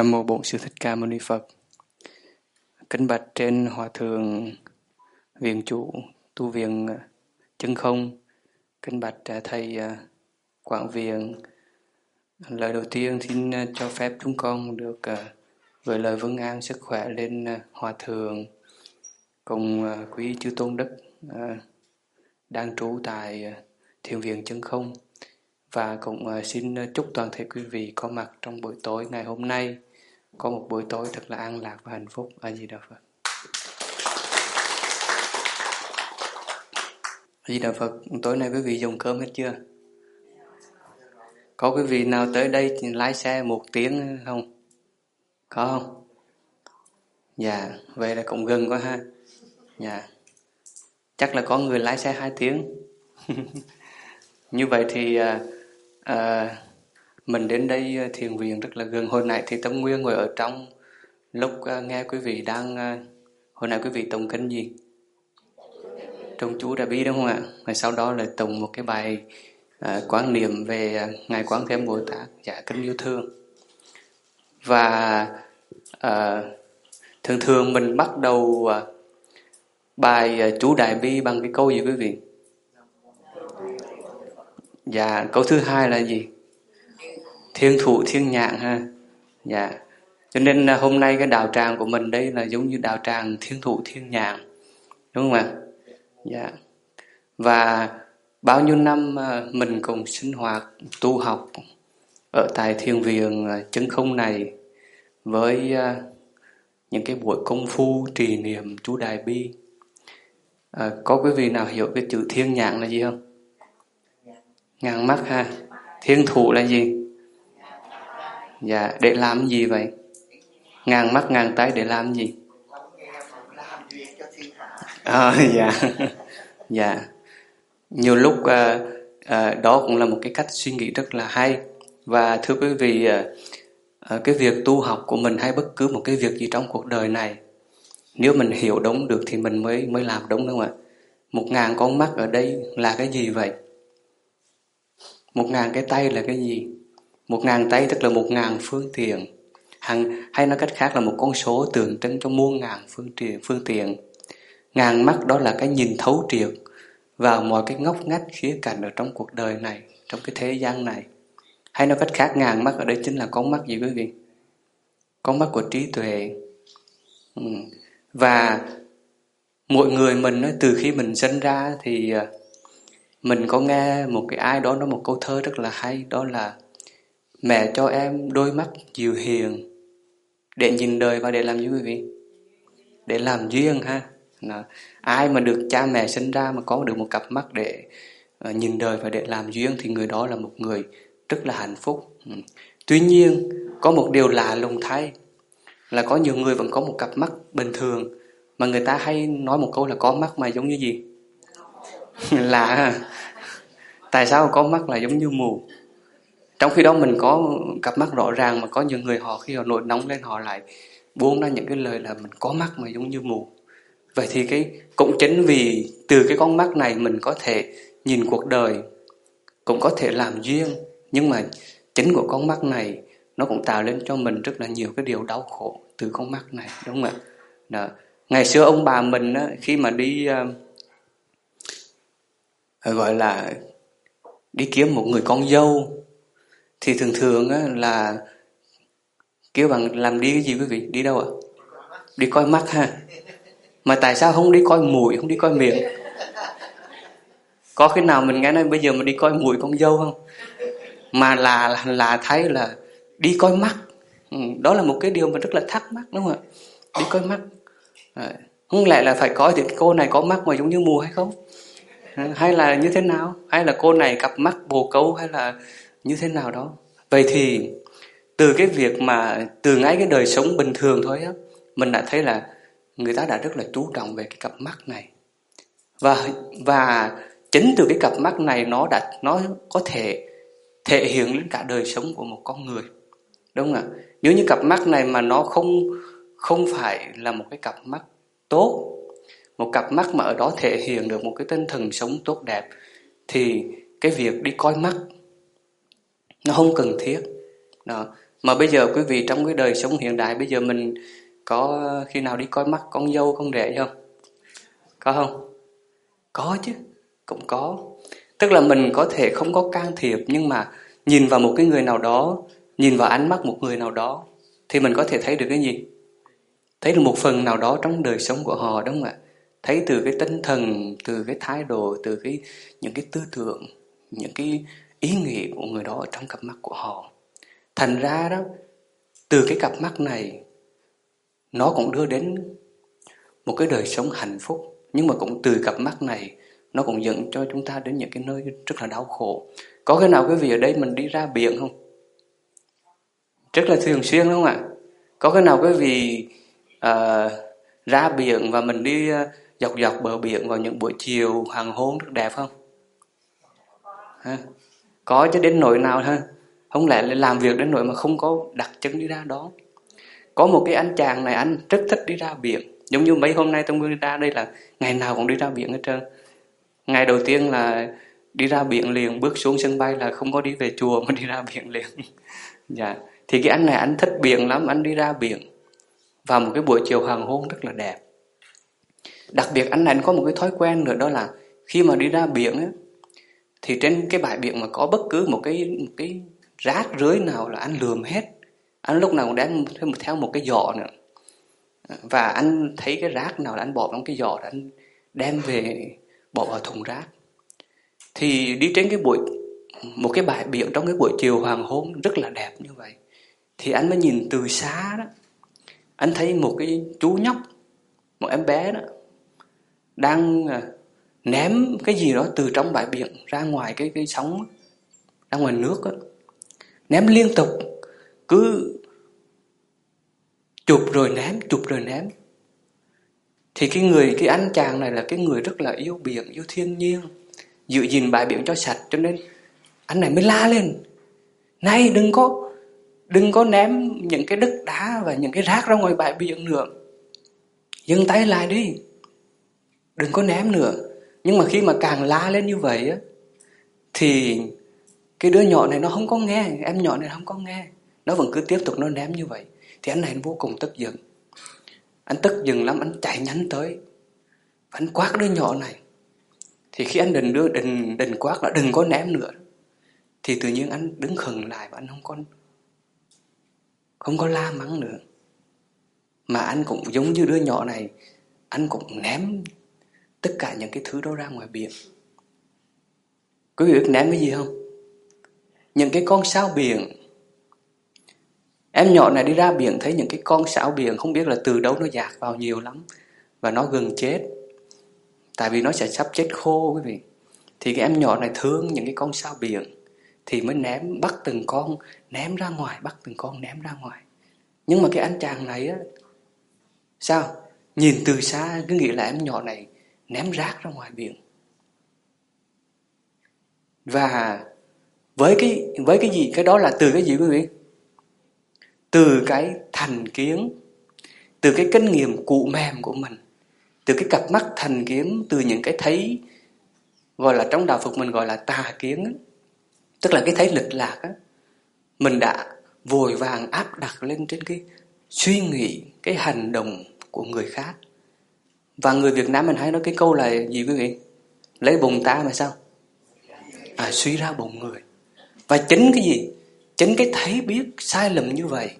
Nam mô Bổn Sư Thích Ca Mâu Ni Phật. Kính bạch trên hòa thượng viện chủ tu viện chân không. Kính bạch thầy à, quảng viện. Lời đầu tiên xin à, cho phép chúng con được à, gửi lời vấn an sức khỏe lên hòa thượng cùng quý chư tôn đức đang trú tại thiền viện chân không và cũng xin chúc toàn thể quý vị có mặt trong buổi tối ngày hôm nay có một buổi tối thật là an lạc và hạnh phúc. A di đà phật. A di đà phật tối nay quý vị dùng cơm hết chưa? Có quý vị nào tới đây lái xe một tiếng không? Có không? Dạ vậy là cũng gần quá ha. Dạ. Chắc là có người lái xe hai tiếng. Như vậy thì uh, à, à mình đến đây ờ, thiền viện rất là gần. Hồi nãy thì tâm nguyên ngồi ở trong lúc ờ, nghe quý vị đang ờ, hồi nãy quý vị tụng kinh gì? Trong chú đã bi đúng không ạ? Và sau đó là tụng một cái bài uh, quán niệm về ngài quán thế bồ tát dạ kinh yêu thương. Và uh, thường thường mình bắt đầu uh, bài uh, chú đại bi bằng cái câu gì quý vị? Dạ, câu thứ hai là gì? Thiên thụ thiên nhạn ha. Dạ. Cho nên à, hôm nay cái đạo tràng của mình đây là giống như đạo tràng thiên thụ thiên nhạn. Đúng không ạ? Dạ. Và bao nhiêu năm à, mình cùng sinh hoạt, tu học ở tại thiền viện à, chân không này với những cái buổi công phu trì niệm chú Đại Bi. À, có quý vị nào hiểu cái chữ thiên nhạn là gì không? ngàn mắt ha thiên thụ là gì dạ để làm gì vậy? Ngàn mắt ngàn tay để làm gì? À, dạ. Dạ. Nhiều lúc à, à, đó cũng là một cái cách suy nghĩ rất là hay. Và thưa quý vị à, cái việc tu học của mình hay bất cứ một cái việc gì trong cuộc đời này nếu mình hiểu đúng được thì mình mới mới làm đúng đúng không ạ? Một ngàn con mắt ở đây là cái gì vậy? Một ngàn cái tay là cái gì? Một ngàn tay tức là một ngàn phương tiện. Hằng, hay nói cách khác là một con số tượng trưng cho muôn ngàn phương tiện. Phương tiện. Ngàn mắt đó là cái nhìn thấu triệt vào mọi cái ngóc ngách khía cạnh ở trong cuộc đời này, trong cái thế gian này. Hay nói cách khác ngàn mắt ở đây chính là con mắt gì quý vị? Con mắt của trí tuệ. Ừ. Và mỗi người mình từ khi mình sinh ra thì à, mình có nghe một cái ai đó nói một câu thơ rất là hay đó là mẹ cho em đôi mắt dịu hiền để nhìn đời và để làm gì quý vị? Để làm duyên ha. Nào ai mà được cha mẹ sinh ra mà có được một cặp mắt để uh, nhìn đời và để làm duyên thì người đó là một người rất là hạnh phúc. Ừ. tuy nhiên có một điều lạ lùng thay là có nhiều người vẫn có một cặp mắt bình thường mà người ta hay nói một câu là có mắt mà giống như gì? Lạ tại sao có mắt là giống như mù? Trong khi đó mình có cặp mắt rõ ràng mà có những người họ khi họ nổi nóng lên họ lại buông ra những cái lời là mình có mắt mà giống như mù vậy thì cái cũng chính vì từ cái con mắt này mình có thể nhìn cuộc đời cũng có thể làm duyên nhưng mà chính của con mắt này nó cũng tạo lên cho mình rất là nhiều cái điều đau khổ từ con mắt này đúng không ạ đó. ngày xưa ông bà mình á, khi mà đi uh, gọi là đi kiếm một người con dâu thì thường thường á, là kêu bằng làm đi cái gì quý vị? Đi đâu ạ? Đi coi mắt ha. Mà tại sao không đi coi mũi không đi coi miệng? Có khi nào mình nghe nói bây giờ mình đi coi mũi con dâu không? Mà là là, là thấy là đi coi mắt. Ừ, đó là một cái điều mà rất là thắc mắc đúng không ạ? Đi coi mắt. À, không lẽ là phải coi thì cô này có mắt mà giống như mù hay không? Hay là như thế nào? Hay là cô này cặp mắt bồ câu hay là như thế nào đó? Vậy thì từ cái việc mà từ ngay cái đời sống bình thường thôi á, mình đã thấy là người ta đã rất là chú trọng về cái cặp mắt này. Và và chính từ cái cặp mắt này nó đã, nó có thể thể hiện lên cả đời sống của một con người, đúng không ạ? Nếu như cặp mắt này mà nó không không phải là một cái cặp mắt tốt, một cặp mắt mà ở đó thể hiện được một cái tinh thần sống tốt đẹp, thì cái việc đi coi mắt nó không cần thiết. Đó. Mà bây giờ quý vị trong cái đời sống hiện đại, bây giờ mình có, khi nào đi coi mắt con dâu, con rể không có không? Có chứ, cũng có. Tức là mình có thể không có can thiệp, nhưng mà nhìn vào một cái người nào đó, nhìn vào ánh mắt một người nào đó, thì mình có thể thấy được cái gì? Thấy được một phần nào đó trong đời sống của họ, đúng không ạ? Thấy từ cái tinh thần, từ cái thái độ, từ cái, những cái tư tưởng, những cái ý nghĩa của người đó trong cặp mắt của họ. Thành ra đó từ cái cặp mắt này nó cũng đưa đến một cái đời sống hạnh phúc. Nhưng mà cũng từ cặp mắt này nó cũng dẫn cho chúng ta đến những cái nơi rất là đau khổ. Có cái nào quý vị ở đây mình đi ra biển không? Rất là thường xuyên đúng không ạ? Có cái nào quý vị uh, ra biển và mình đi uh, dọc dọc bờ biển vào những buổi chiều hoàng hôn rất đẹp không? Ha? Có chứ, đến nỗi nào thôi. Không lẽ lại làm việc đến nỗi mà không có đặt chân đi ra đó? Có một cái anh chàng này, anh rất thích đi ra biển. Giống như mấy hôm nay tôi đi ra đây là ngày nào cũng đi ra biển hết trơn. Ngày đầu tiên là đi ra biển liền, bước xuống sân bay là không có đi về chùa mà đi ra biển liền. Dạ. Thì cái anh này, anh thích biển lắm, anh đi ra biển. Vào một cái buổi chiều hoàng hôn rất là đẹp. Đặc biệt anh này, anh có một cái thói quen nữa, đó là khi mà đi ra biển ấy thì trên cái bãi biển mà có bất cứ một cái một cái rác rưới nào là anh lườm hết. Anh lúc nào cũng đem theo một cái giỏ nữa. Và anh thấy cái rác nào là anh bỏ trong cái giỏ anh đem về bỏ vào thùng rác. Thì đi trên cái buổi, một cái bãi biển trong cái buổi chiều hoàng hôn rất là đẹp như vậy. Thì anh mới nhìn từ xa đó, anh thấy một cái chú nhóc, một em bé đó, đang à, ném cái gì đó từ trong bãi biển ra ngoài cái cái sóng, ra ngoài nước đó. ném liên tục, cứ chụp rồi ném, chụp rồi ném. Thì cái người, cái anh chàng này là cái người rất là yêu biển, yêu thiên nhiên, giữ gìn bãi biển cho sạch, cho nên anh này mới la lên, này, đừng có đừng có ném những cái đất đá và những cái rác ra ngoài bãi biển nữa. Dừng tay lại đi, đừng có ném nữa nhưng mà khi mà càng la lên như vậy á, thì cái đứa nhỏ này nó không có nghe em nhỏ này không có nghe. Nó vẫn cứ tiếp tục nó ném như vậy. Thì anh này anh vô cùng tức giận. Anh tức giận lắm, anh chạy nhanh tới. Và anh quát đứa nhỏ này. Thì khi anh định đưa, định định quát là đừng có ném nữa. Thì tự nhiên anh đứng khừng lại và anh không có không có la mắng nữa. Mà anh cũng giống như đứa nhỏ này, anh cũng ném tất cả những cái thứ đó ra ngoài biển. Quý vị biết ném cái gì không? Những cái con sao biển. Em nhỏ này đi ra biển thấy những cái con sáo biển, không biết là từ đâu nó dạt vào nhiều lắm và nó gần chết. Tại vì nó sẽ sắp chết khô quý vị. Thì cái em nhỏ này thương những cái con sao biển thì mới ném, bắt từng con ném ra ngoài, bắt từng con ném ra ngoài. Nhưng mà cái anh chàng này á, sao? Nhìn từ xa, cứ nghĩ là em nhỏ này ném rác ra ngoài biển. Và với cái với cái gì? Cái đó là từ cái gì quý vị? Từ cái thành kiến, từ cái kinh nghiệm cụ mềm của mình, từ cái cặp mắt thành kiến, từ những cái thấy gọi là trong đạo Phật mình gọi là tà kiến tức là cái thấy lịch lạc á. Mình đã vội vàng áp đặt lên trên cái suy nghĩ, cái hành động của người khác và người Việt Nam mình hay nói cái câu là gì quý vị? Lấy bụng ta mà sao? À suy ra bụng người. Và chính cái gì? Chính cái thấy biết sai lầm như vậy.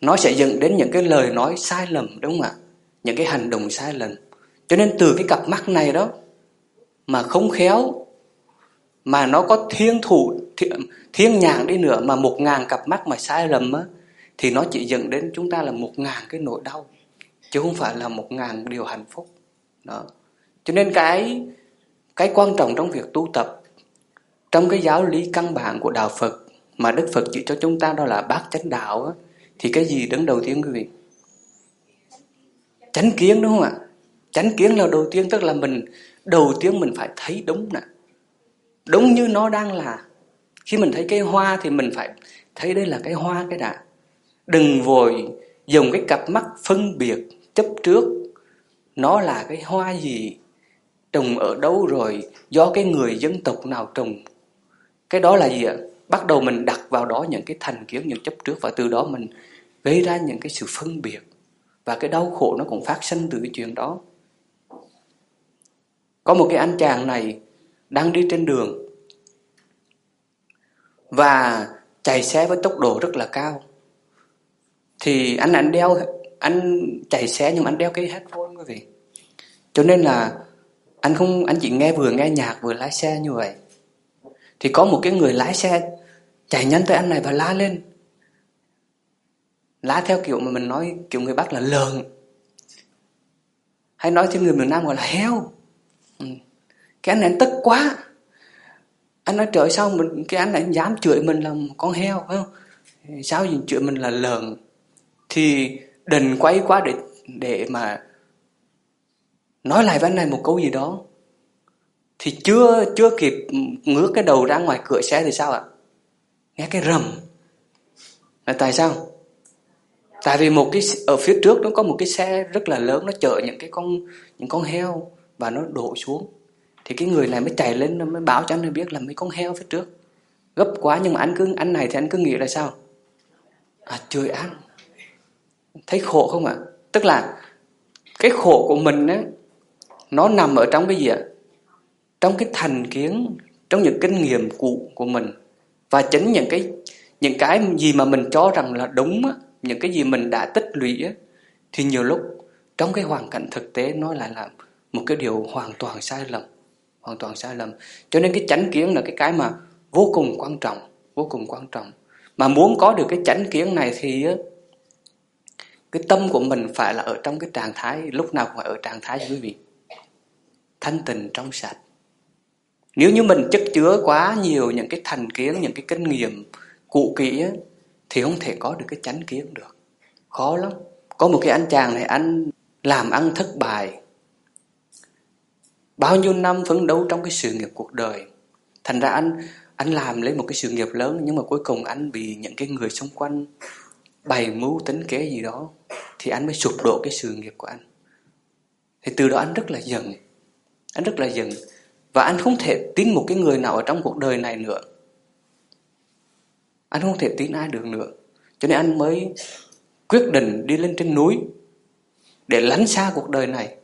Nó sẽ dẫn đến những cái lời nói sai lầm đúng không ạ? Những cái hành động sai lầm. Cho nên từ cái cặp mắt này đó mà không khéo mà nó có thiên thủ thiên, thiên nhàng đi nữa mà một ngàn cặp mắt mà sai lầm á thì nó chỉ dẫn đến chúng ta là một ngàn cái nỗi đau chứ không phải là một ngàn điều hạnh phúc. Đó. Cho nên cái cái quan trọng trong việc tu tập trong cái giáo lý căn bản của đạo Phật mà Đức Phật chỉ cho chúng ta đó là bát chánh đạo á, thì cái gì đứng đầu tiên quý vị? Chánh kiến đúng không ạ? Chánh kiến là đầu tiên tức là mình đầu tiên mình phải thấy đúng nè. Đúng như nó đang là. Khi mình thấy cây hoa thì mình phải thấy đây là cái hoa cái đã. Đừng vội dùng cái cặp mắt phân biệt chấp trước. Nó là cái hoa gì? Trồng ở đâu rồi? Do cái người dân tộc nào trồng? Cái đó là gì ạ? Bắt đầu mình đặt vào đó những cái thành kiến, những chấp trước và từ đó mình gây ra những cái sự phân biệt. Và cái đau khổ nó cũng phát sinh từ cái chuyện đó. Có một cái anh chàng này đang đi trên đường và chạy xe với tốc độ rất là cao. Thì anh ảnh đeo anh chạy xe nhưng anh đeo cái headphone, quý vị. Cho nên là anh không, anh chỉ nghe vừa nghe nhạc vừa lái xe như vậy. Thì có một cái người lái xe chạy nhanh tới anh này và la lên. Lá theo kiểu mà mình nói, kiểu người Bắc là lợn hay nói theo người miền Nam gọi là heo. Ừ. cái anh này anh tức quá. Anh nói, trời sao mình, cái anh này anh dám chửi mình là con heo, phải không? Sao gì chửi mình là lợn thì đừng quay quá để để mà nói lại với anh này một câu gì đó. Thì chưa chưa kịp ngước cái đầu ra ngoài cửa xe thì sao ạ? Nghe cái rầm. Là tại sao? Tại vì một cái, ở phía trước nó có một cái xe rất là lớn, nó chở những cái con, những con heo và nó đổ xuống. Thì cái người này mới chạy lên, nó mới báo cho anh này biết là mấy con heo phía trước. Gấp quá, nhưng mà anh cứ, anh này thì anh cứ nghĩ là sao? À trời ăn thấy khổ không ạ? Tức là cái khổ của mình á nó nằm ở trong cái gì ạ? Trong cái thành kiến trong những kinh nghiệm cũ của mình. Và chính những cái những cái gì mà mình cho rằng là đúng á, những cái gì mình đã tích lũy á, thì nhiều lúc trong cái hoàn cảnh thực tế nó lại là một cái điều hoàn toàn sai lầm hoàn toàn sai lầm. Cho nên cái chánh kiến là cái cái mà vô cùng quan trọng vô cùng quan trọng. Mà muốn có được cái chánh kiến này thì á, cái tâm của mình phải là ở trong cái trạng thái, lúc nào cũng phải ở trạng thái quý vị thanh tịnh trong sạch. Nếu như mình chất chứa quá nhiều những cái thành kiến, những cái kinh nghiệm cụ kỹ thì không thể có được cái chánh kiến được. Khó lắm. Có một cái anh chàng này, anh làm ăn thất bại. Bao nhiêu năm phấn đấu trong cái sự nghiệp cuộc đời. Thành ra anh anh làm lấy một cái sự nghiệp lớn, nhưng mà cuối cùng anh bị những cái người xung quanh bày mưu tính kế gì đó thì anh mới sụp đổ cái sự nghiệp của anh. Thì từ đó anh rất là giận. Anh rất là giận. Và anh không thể tin một cái người nào ở trong cuộc đời này nữa. Anh không thể tin ai được nữa. Cho nên anh mới quyết định đi lên trên núi để lánh xa cuộc đời này.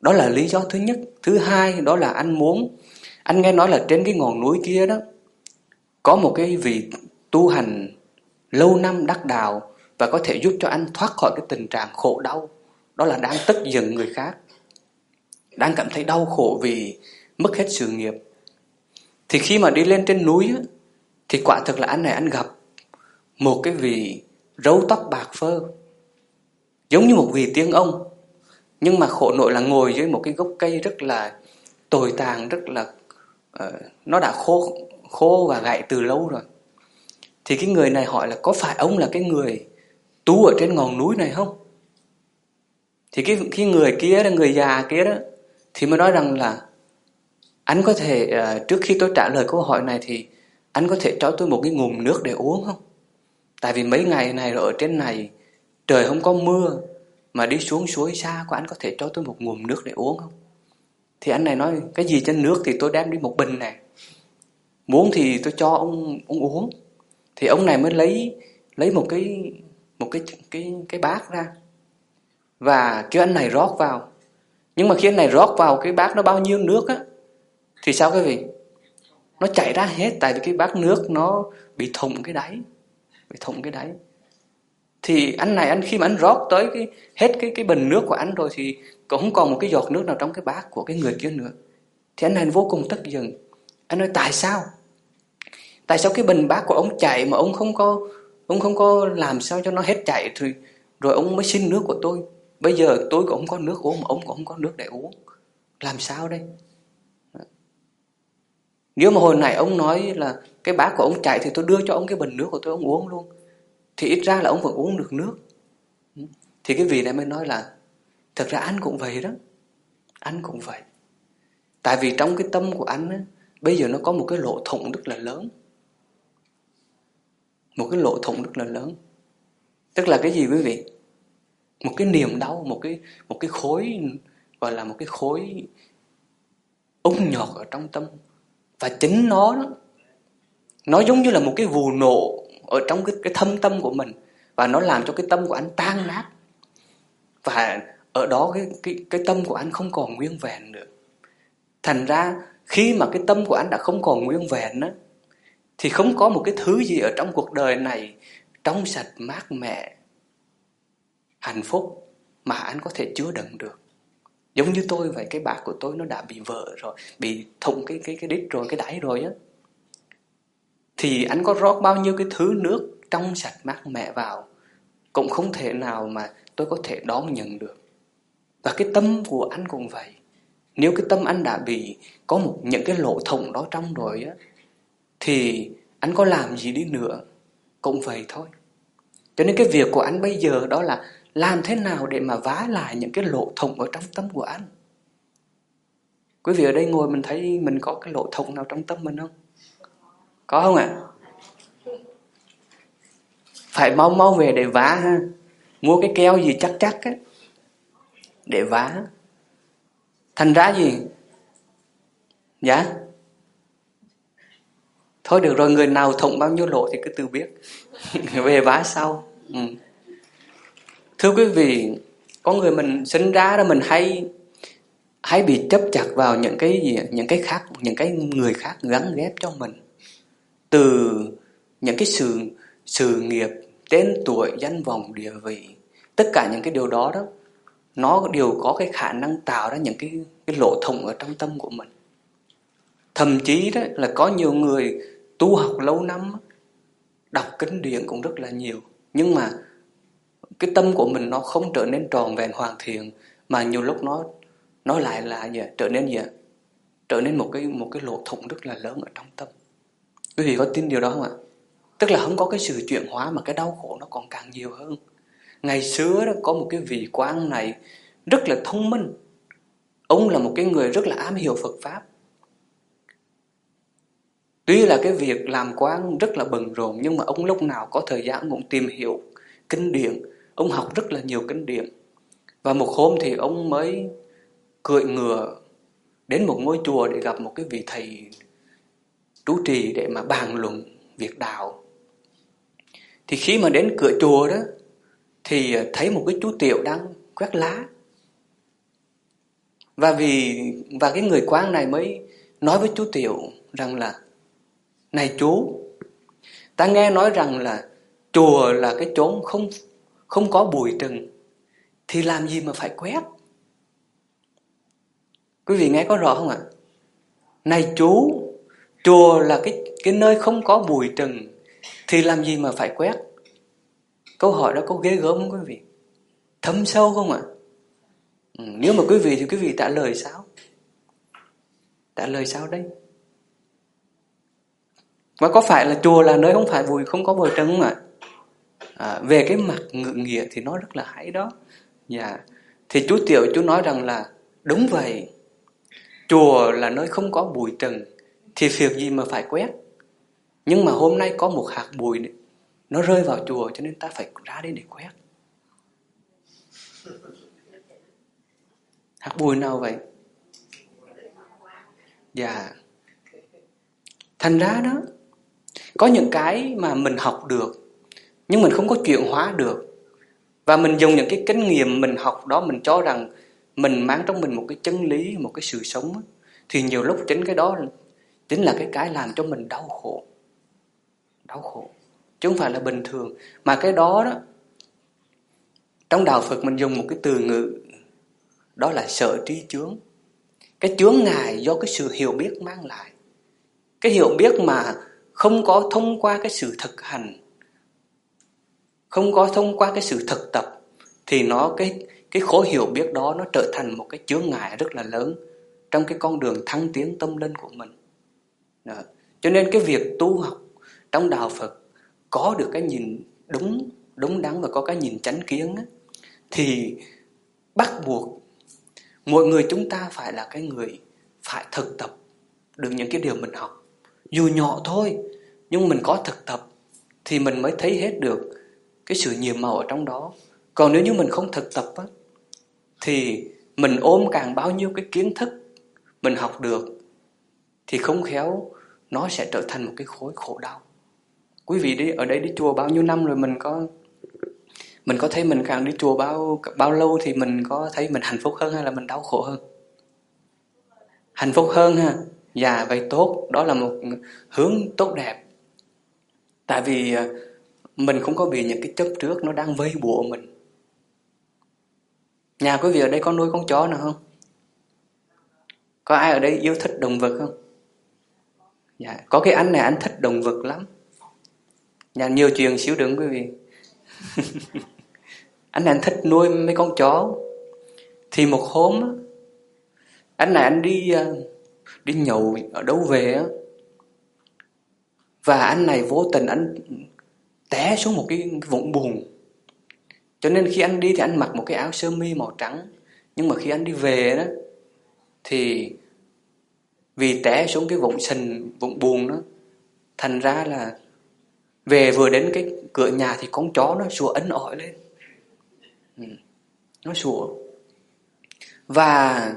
Đó là lý do thứ nhất. Thứ hai, đó là anh muốn, anh nghe nói là trên cái ngọn núi kia đó, có một cái vị tu hành lâu năm đắc đạo và có thể giúp cho anh thoát khỏi cái tình trạng khổ đau. Đó là đang tức giận người khác đang cảm thấy đau khổ vì mất hết sự nghiệp. Thì khi mà đi lên trên núi thì quả thực là anh này anh gặp một cái vị râu tóc bạc phơ giống như một vị tiên ông. Nhưng mà khổ nội là ngồi dưới một cái gốc cây rất là tồi tàn rất là uh, nó đã khô khô và gãy từ lâu rồi. Thì cái người này hỏi là có phải ông là cái người tu ở trên ngọn núi này không? Thì cái cái người kia là người già kia đó thì mới nói rằng là anh có thể uh, trước khi tôi trả lời câu hỏi này thì anh có thể cho tôi một cái ngụm nước để uống không? Tại vì mấy ngày này rồi ở trên này trời không có mưa mà đi xuống suối xa của anh có thể cho tôi một ngụm nước để uống không? Thì anh này nói cái gì trên nước thì tôi đem đi một bình này muốn thì tôi cho ông ông uống. Thì ông này mới lấy lấy một cái một cái cái cái bát ra. Và kêu anh này rót vào. Nhưng mà khi anh này rót vào, cái bát nó bao nhiêu nước á, thì sao quý vị? Nó chảy ra hết, tại vì cái bát nước nó bị thủng cái đáy, bị thủng cái đáy. Thì anh này, anh, khi mà anh rót tới cái, hết cái cái bình nước của anh rồi thì cũng không còn một cái giọt nước nào trong cái bát của cái người kia nữa. Thì anh này vô cùng tức giận. Anh nói, tại sao? Tại sao cái bình bát của ông chảy mà ông không có ông không có làm sao cho nó hết chảy thì rồi ông mới xin nước của tôi. Bây giờ tôi cũng không có nước uống mà ông cũng không có nước để uống. Làm sao đây? Nếu mà hồi nãy ông nói là cái bát của ông chảy thì tôi đưa cho ông cái bình nước của tôi ông uống luôn. Thì ít ra là ông vẫn uống được nước. Thì cái vị này mới nói là thật ra anh cũng vậy đó. Anh cũng vậy. Tại vì trong cái tâm của anh á, bây giờ nó có một cái lỗ thủng rất là lớn một cái lỗ thủng rất là lớn. Tức là cái gì quý vị? Một cái niềm đau một cái một cái khối gọi là một cái khối ung nhọt ở trong tâm. Và chính nó nó giống như là một cái vụ nổ ở trong cái, cái thâm tâm của mình. Và nó làm cho cái tâm của anh tan nát. Và ở đó cái cái cái tâm của anh không còn nguyên vẹn nữa. Thành ra khi mà cái tâm của anh đã không còn nguyên vẹn đó thì không có một cái thứ gì ở trong cuộc đời này trong sạch mát mẻ, hạnh phúc mà anh có thể chứa đựng được. Giống như tôi vậy, cái bạc của tôi nó đã bị vỡ rồi, bị thủng cái cái cái đít rồi, cái đáy rồi á. Thì anh có rót bao nhiêu cái thứ nước trong sạch mát mẻ vào, cũng không thể nào mà tôi có thể đón nhận được. Và cái tâm của anh cũng vậy. Nếu cái tâm anh đã bị có một, những cái lỗ thủng đó trong rồi á thì anh có làm gì đi nữa? Cũng vậy thôi. Cho nên cái việc của anh bây giờ đó là làm thế nào để mà vá lại những cái lỗ thủng ở trong tâm của anh? Quý vị ở đây ngồi mình thấy mình có cái lỗ thủng nào trong tâm mình không? Có không ạ? Phải mau mau về để vá ha. Mua cái keo gì chắc chắc á, để vá. Thành ra gì? Dạ? Thôi được rồi, người nào thủng bao nhiêu lỗ thì cứ tự biết. Về vá sau. Ừ. thưa quý vị, có người mình sinh ra đó, mình hay hay bị chấp chặt vào những cái gì, những cái khác, những cái người khác gắn ghép cho mình. Từ những cái sự sự nghiệp, tên tuổi, danh vọng, địa vị, tất cả những cái điều đó đó, nó đều có cái khả năng tạo ra những cái cái lỗ thủng ở trong tâm của mình. Thậm chí đó là có nhiều người tu học lâu năm, đọc kinh điển cũng rất là nhiều. Nhưng mà cái tâm của mình nó không trở nên tròn vẹn hoàn thiện, mà nhiều lúc nó nó lại là gì trở nên gì trở nên một cái một cái lỗ thủng rất là lớn ở trong tâm. Quý vị có tin điều đó không ạ? Tức là không có cái sự chuyển hóa mà cái đau khổ nó còn càng nhiều hơn. Ngày xưa đó, có một cái vị quan này rất là thông minh. Ông là một cái người rất là am hiểu Phật pháp tuy là cái việc làm quan rất là bận rộn, nhưng mà ông lúc nào có thời gian cũng tìm hiểu kinh điển. Ông học rất là nhiều kinh điển. Và một hôm thì ông mới cưỡi ngựa đến một ngôi chùa để gặp một cái vị thầy trú trì để mà bàn luận việc đạo. Thì khi mà đến cửa chùa đó, thì thấy một cái chú tiểu đang quét lá. Và vì, và cái người quan này mới nói với chú tiểu rằng là này chú ta nghe nói rằng là chùa là cái chốn không không có bụi trần thì làm gì mà phải quét? Quý vị nghe có rõ không ạ? Này chú chùa là cái cái nơi không có bụi trần thì làm gì mà phải quét? Câu hỏi đó có ghê gớm không quý vị? Thâm sâu không ạ? Ừ, nếu mà quý vị thì quý vị trả lời sao? Trả lời sao đây? Và có phải là chùa là nơi không phải bụi không có bụi trần không ạ? À, về cái mặt ngự nghĩa thì nó rất là hay đó. Dạ. Thì chú tiểu chú nói rằng là đúng vậy chùa là nơi không có bụi trần thì việc gì mà phải quét? Nhưng mà hôm nay có một hạt bụi nó rơi vào chùa cho nên ta phải ra đây để quét. Hạt bụi nào vậy? Dạ. Thành ra đó có những cái mà mình học được, nhưng mình không có chuyển hóa được. Và mình dùng những cái kinh nghiệm mình học đó mình cho rằng mình mang trong mình một cái chân lý, một cái sự sống thì nhiều lúc chính cái đó chính là cái cái làm cho mình đau khổ. Đau khổ. Chứ không phải là bình thường. Mà cái đó đó, trong đạo Phật mình dùng một cái từ ngữ, đó là sợ trí chướng. Cái chướng ngại do cái sự hiểu biết mang lại. Cái hiểu biết mà không có thông qua cái sự thực hành. Không có thông qua cái sự thực tập thì nó cái cái khối hiểu biết đó nó trở thành một cái chướng ngại rất là lớn trong cái con đường thăng tiến tâm linh của mình. Đó. cho nên cái việc tu học trong đạo Phật có được cái nhìn đúng đúng đắn và có cái nhìn chánh kiến á, thì bắt buộc mỗi người chúng ta phải là cái người phải thực tập được những cái điều mình học dù nhỏ thôi nhưng mình có thực tập thì mình mới thấy hết được cái sự nhiều màu ở trong đó. Còn nếu như mình không thực tập á, thì mình ôm càng bao nhiêu cái kiến thức mình học được thì không khéo nó sẽ trở thành một cái khối khổ đau. Quý vị đi ở đây đi chùa bao nhiêu năm rồi mình có mình có thấy mình càng đi chùa bao bao lâu thì mình có thấy mình hạnh phúc hơn hay là mình đau khổ hơn? Hạnh phúc hơn ha dạ vậy tốt. Đó là một hướng tốt đẹp. Tại vì à, mình không có bị những cái chấp trước nó đang vây bùa mình. Nhà quý vị ở đây có nuôi con chó nào không? Có ai ở đây yêu thích động vật không? Dạ có cái anh này anh thích động vật lắm. Nhà nhiều chuyện xíu đừng, quý vị. Anh này anh thích nuôi mấy con chó. Thì một hôm anh này anh đi à, đi nhậu, ở đâu về á. Và anh này vô tình anh té xuống một cái vũng bùn. Cho nên khi anh đi thì anh mặc một cái áo sơ mi màu trắng. Nhưng mà khi anh đi về đó, thì vì té xuống cái vũng sình, vũng bùn đó, thành ra là về vừa đến cái cửa nhà thì con chó nó sủa ấn ỏi lên. Ừ. nó sủa. Và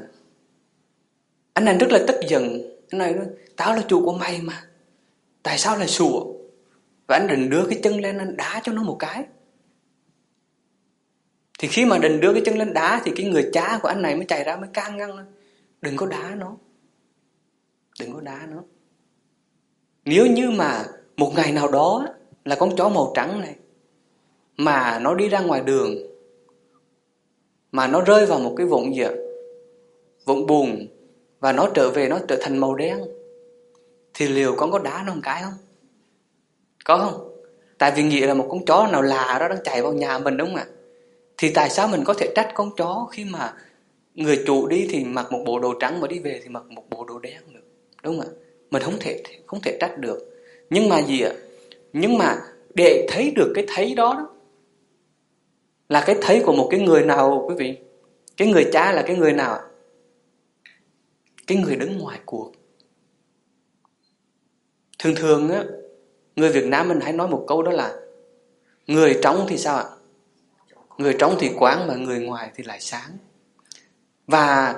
anh này rất là tức giận. Anh này nói, tao là chủ của mày mà. Tại sao lại sủa? Và anh định đưa cái chân lên, anh đá cho nó một cái. Thì khi mà định đưa cái chân lên đá thì cái người cha của anh này mới chạy ra mới can ngăn đừng có đá nó. Đừng có đá nó. Nếu như mà một ngày nào đó là con chó màu trắng này mà nó đi ra ngoài đường, mà nó rơi vào một cái vũng gì ạ? Vũng bùn và nó trở về nó trở thành màu đen. Thì liều con có đá nó một cái không? Có không? Tại vì nghĩ là một con chó nào lạ đó đang chạy vào nhà mình đúng không ạ? Thì tại sao mình có thể trách con chó khi mà người chủ đi thì mặc một bộ đồ trắng mà đi về thì mặc một bộ đồ đen được? Đúng không ạ? Mình không thể không thể trách được. Nhưng mà gì ạ? Nhưng mà để thấy được cái thấy đó, đó là cái thấy của một cái người nào quý vị? Cái người cha là cái người nào cái người đứng ngoài cuộc. Thường thường á, người Việt Nam mình hay nói một câu đó là, người trong thì sao ạ? Người trong thì quán mà người ngoài thì lại sáng. Và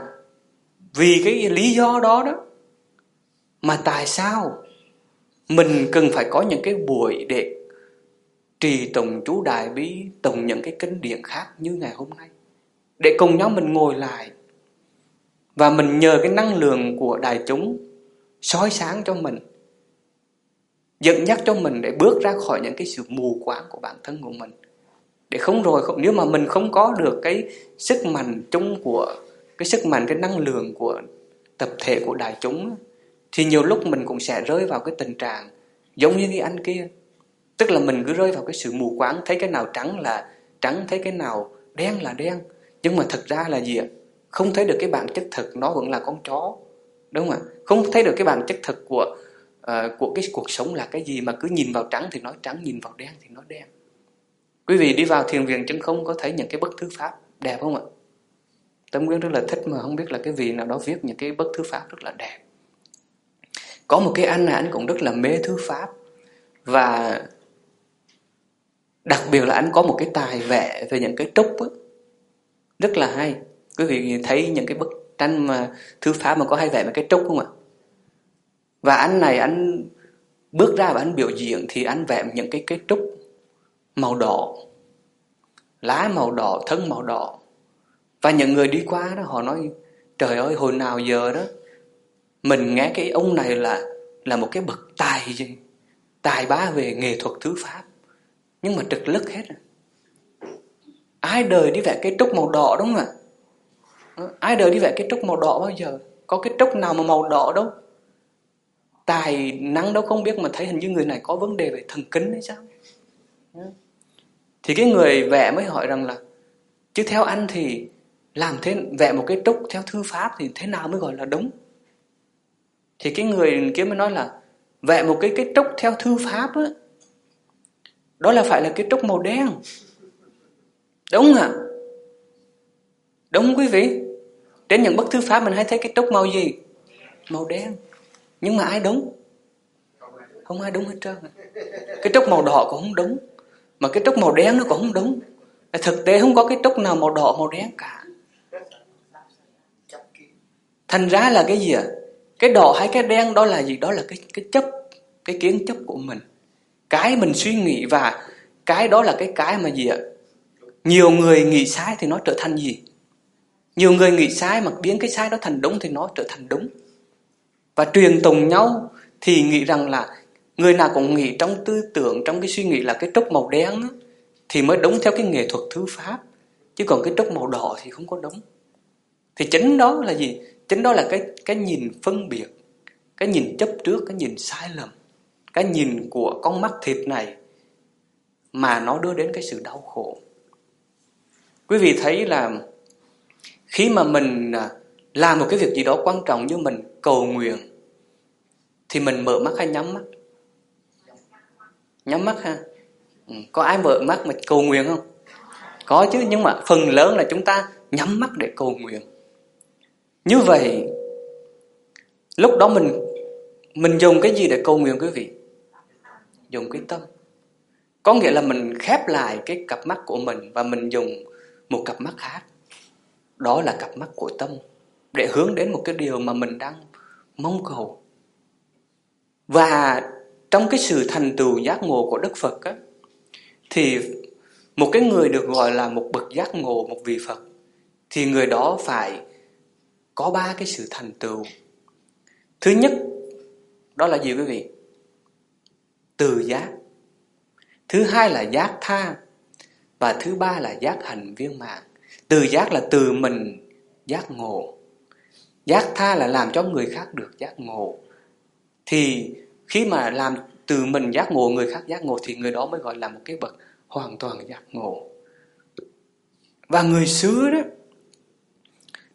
vì cái lý do đó đó, mà tại sao mình cần phải có những cái buổi để trì tùng chú đại bí tùng những cái kinh điển khác như ngày hôm nay? Để cùng nhau mình ngồi lại và mình nhờ cái năng lượng của đại chúng soi sáng cho mình dẫn dắt cho mình để bước ra khỏi những cái sự mù quáng của bản thân của mình. Để không rồi không, nếu mà mình không có được cái sức mạnh chung của cái sức mạnh cái năng lượng của tập thể của đại chúng thì nhiều lúc mình cũng sẽ rơi vào cái tình trạng giống như cái anh kia. Tức là mình cứ rơi vào cái sự mù quáng thấy cái nào trắng là trắng thấy cái nào đen là đen. Nhưng mà thật ra là gì ạ? Không thấy được cái bản chất thực nó vẫn là con chó đúng không ạ? Không thấy được cái bản chất thực của uh, của cái cuộc sống là cái gì mà cứ nhìn vào trắng thì nói trắng nhìn vào đen thì nói đen. Quý vị đi vào thiền viện chân không có thấy những cái bất thứ pháp đẹp không ạ? Tâm nguyên rất là thích mà không biết là cái vị nào đó viết những cái bất thứ pháp rất là đẹp. Có một cái anh là anh cũng rất là mê thứ pháp. Và đặc biệt là anh có một cái tài vẽ về những cái trúc ấy, rất là hay quý vị thấy những cái bức tranh mà thư pháp mà có hay vẽ mấy cái trúc không ạ? Và anh này anh bước ra và anh biểu diễn thì anh vẽ những cái cái trúc màu đỏ, lá màu đỏ, thân màu đỏ. Và những người đi qua đó, họ nói, trời ơi, hồi nào giờ đó, mình nghe cái ông này là là một cái bậc tài gì? Tài bá về nghệ thuật thư pháp. Nhưng mà trực lức hết ai đời đi vẽ cái trúc màu đỏ đúng không ạ? Ai đời đi vẽ cái trúc màu đỏ bao giờ? Có cái trúc nào mà màu đỏ đâu? Tài năng đâu không biết, mà thấy hình như người này có vấn đề về thần kinh hay sao? Thì cái người vẽ mới hỏi rằng là, chứ theo anh thì làm thế, vẽ một cái trúc theo thư pháp thì thế nào mới gọi là đúng? Thì cái người kia mới nói là, vẽ một cái cái trúc theo thư pháp á, đó là phải là cái trúc màu đen. Đúng hả đúng quý vị đến những bất thứ pháp mình hay thấy cái trúc màu gì? Màu đen. Nhưng mà ai đúng? Không ai đúng hết trơn cái trúc màu đỏ cũng không đúng. Mà cái trúc màu đen nó cũng không đúng. Thực tế không có cái trúc nào màu đỏ, màu đen cả. Thành ra là cái gì ạ? À? cái đỏ hay cái đen đó là gì? Đó là cái cái chấp cái kiến chấp của mình. Cái mình suy nghĩ và cái đó là cái cái mà gì ạ? Nhiều người nghĩ sai thì nó trở thành gì? Nhiều người nghĩ sai mà biến cái sai đó thành đúng thì nó trở thành đúng. Và truyền tùng nhau thì nghĩ rằng là người nào cũng nghĩ trong tư tưởng trong cái suy nghĩ là cái trúc màu đen đó, thì mới đúng theo cái nghệ thuật thư pháp. Chứ còn cái trúc màu đỏ thì không có đúng. Thì chính đó là gì? Chính đó là cái cái nhìn phân biệt cái nhìn chấp trước cái nhìn sai lầm cái nhìn của con mắt thịt này mà nó đưa đến cái sự đau khổ. Quý vị thấy là khi mà mình à, làm một cái việc gì đó quan trọng như mình cầu nguyện thì mình mở mắt hay nhắm mắt? Nhắm mắt ha. Ừ, có ai mở mắt mà cầu nguyện không? Có chứ nhưng mà phần lớn là chúng ta nhắm mắt để cầu nguyện. Như vậy lúc đó mình mình dùng cái gì để cầu nguyện quý vị? Dùng cái tâm. Có nghĩa là mình khép lại cái cặp mắt của mình và mình dùng một cặp mắt khác đó là cặp mắt của tâm để hướng đến một cái điều mà mình đang mong cầu và trong cái sự thành tựu giác ngộ của Đức Phật á, thì một cái người được gọi là một bậc giác ngộ, một vị Phật thì người đó phải có ba cái sự thành tựu. Thứ nhất đó là gì quý vị? Từ giác. Thứ hai là giác tha và thứ ba là giác hành viên mạng. Từ giác là từ mình, giác ngộ. Giác tha là làm cho người khác được giác ngộ. Thì khi mà làm từ mình giác ngộ, người khác giác ngộ thì người đó mới gọi là một cái bậc hoàn toàn giác ngộ. Và người xưa đó,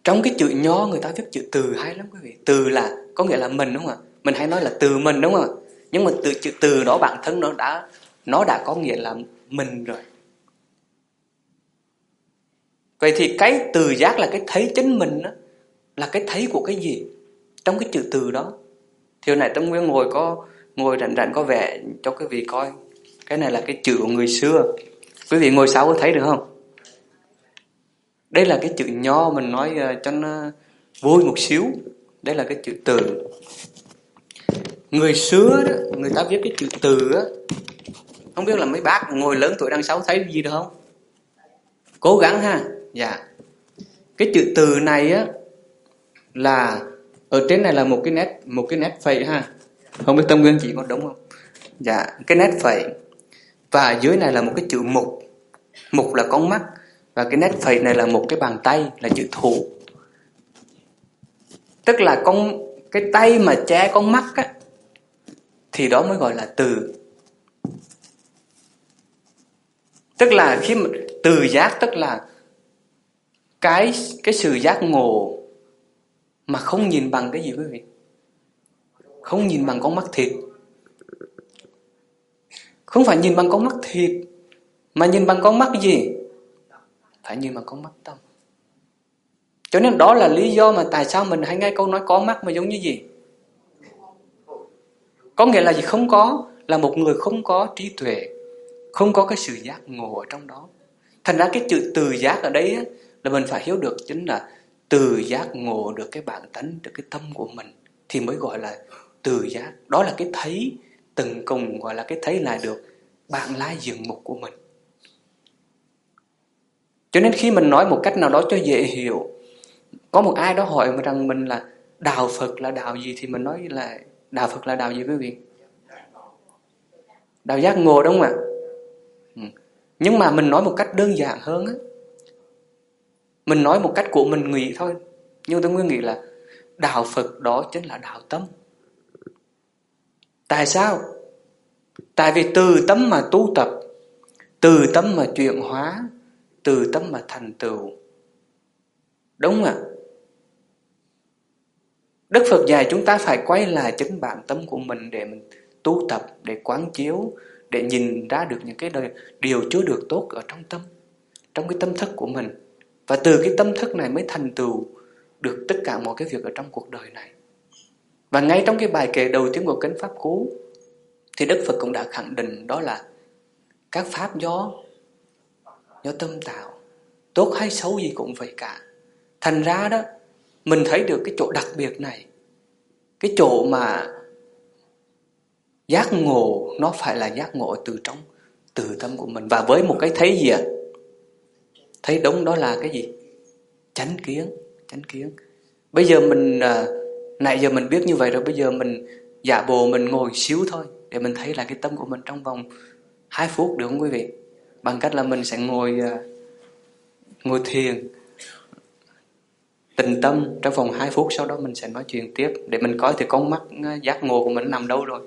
trong cái chữ nho người ta viết chữ từ hay lắm quý vị. Từ là, có nghĩa là mình đúng không ạ? Mình hay nói là từ mình đúng không ạ? Nhưng mà từ chữ từ đó, bản thân nó đã nó đã có nghĩa là mình rồi vậy thì cái từ giác là cái thấy chính mình đó là cái thấy của cái gì? Trong cái chữ từ đó. Thì hồi nãy Tâm Nguyên ngồi có, ngồi rảnh rảnh có vẻ cho quý vị coi. Cái này là cái chữ của người xưa. Quý vị ngồi sau có thấy được không? Đây là cái chữ nho mình nói ờ, cho nó vui một xíu. Đây là cái chữ từ. Người xưa đó, người ta viết cái chữ từ á, không biết là mấy bác ngồi lớn tuổi đang sáu thấy gì được không? Cố gắng ha dạ. Cái chữ từ này á, là, ở trên này là một cái nét, một cái nét phẩy ha. Không biết tâm nguyên chỉ có đúng không? Dạ cái nét phẩy. Và dưới này là một cái chữ mục. Mục là con mắt. Và cái nét phẩy này là một cái bàn tay, là chữ thủ. Tức là con, cái tay mà che con mắt á, thì đó mới gọi là từ. Tức là khi mà, từ giác tức là cái cái sự giác ngộ mà không nhìn bằng cái gì quý vị? Không nhìn bằng con mắt thịt. Không phải nhìn bằng con mắt thịt mà nhìn bằng con mắt gì? Phải nhìn bằng con mắt tâm. Cho nên đó là lý do mà tại sao mình hay nghe câu nói có mắt mà giống như gì? Có nghĩa là gì? Không có là một người không có trí tuệ không có cái sự giác ngộ ở trong đó. Thành ra cái chữ từ giác ở đấy á, là mình phải hiểu được chính là từ giác ngộ được cái bản tánh, được cái tâm của mình thì mới gọi là từ giác. Đó là cái thấy, từng cùng gọi là cái thấy là được bản lai dường mục của mình. Cho nên khi mình nói một cách nào đó cho dễ hiểu, có một ai đó hỏi mà rằng mình là đạo Phật là đạo gì thì mình nói là đạo Phật là đạo gì quý vị? Đạo giác ngộ đúng không ạ? Ừ. nhưng mà mình nói một cách đơn giản hơn á mình nói một cách của mình nghĩ thôi. Nhưng tôi nguyên nghĩ là đạo Phật đó chính là đạo tâm. Tại sao? Tại vì từ tâm mà tu tập từ tâm mà chuyển hóa từ tâm mà thành tựu. Đúng không ạ. Đức Phật dạy chúng ta phải quay lại chính bản tâm của mình để mình tu tập, để quán chiếu, để nhìn ra được những cái điều chưa được tốt ở trong tâm, trong cái tâm thức của mình. Và từ cái tâm thức này mới thành tựu được tất cả mọi cái việc ở trong cuộc đời này. Và ngay trong cái bài kệ đầu tiên của Kinh Pháp Cú thì Đức Phật cũng đã khẳng định đó là các pháp do do tâm tạo, tốt hay xấu gì cũng vậy cả. Thành ra đó, mình thấy được cái chỗ đặc biệt này, cái chỗ mà giác ngộ nó phải là giác ngộ từ trong từ tâm của mình và với một cái thấy gì ạ thấy đúng đó là cái gì? Chánh kiến chánh kiến. Bây giờ mình à, nãy giờ mình biết như vậy rồi bây giờ mình giả bộ mình ngồi xíu thôi để mình thấy là cái tâm của mình trong vòng 2 phút được không quý vị? Bằng cách là mình sẽ ngồi à, ngồi thiền tình tâm trong vòng 2 phút sau đó mình sẽ nói chuyện tiếp. Để mình coi thì con mắt à, giác ngộ của mình nằm đâu rồi?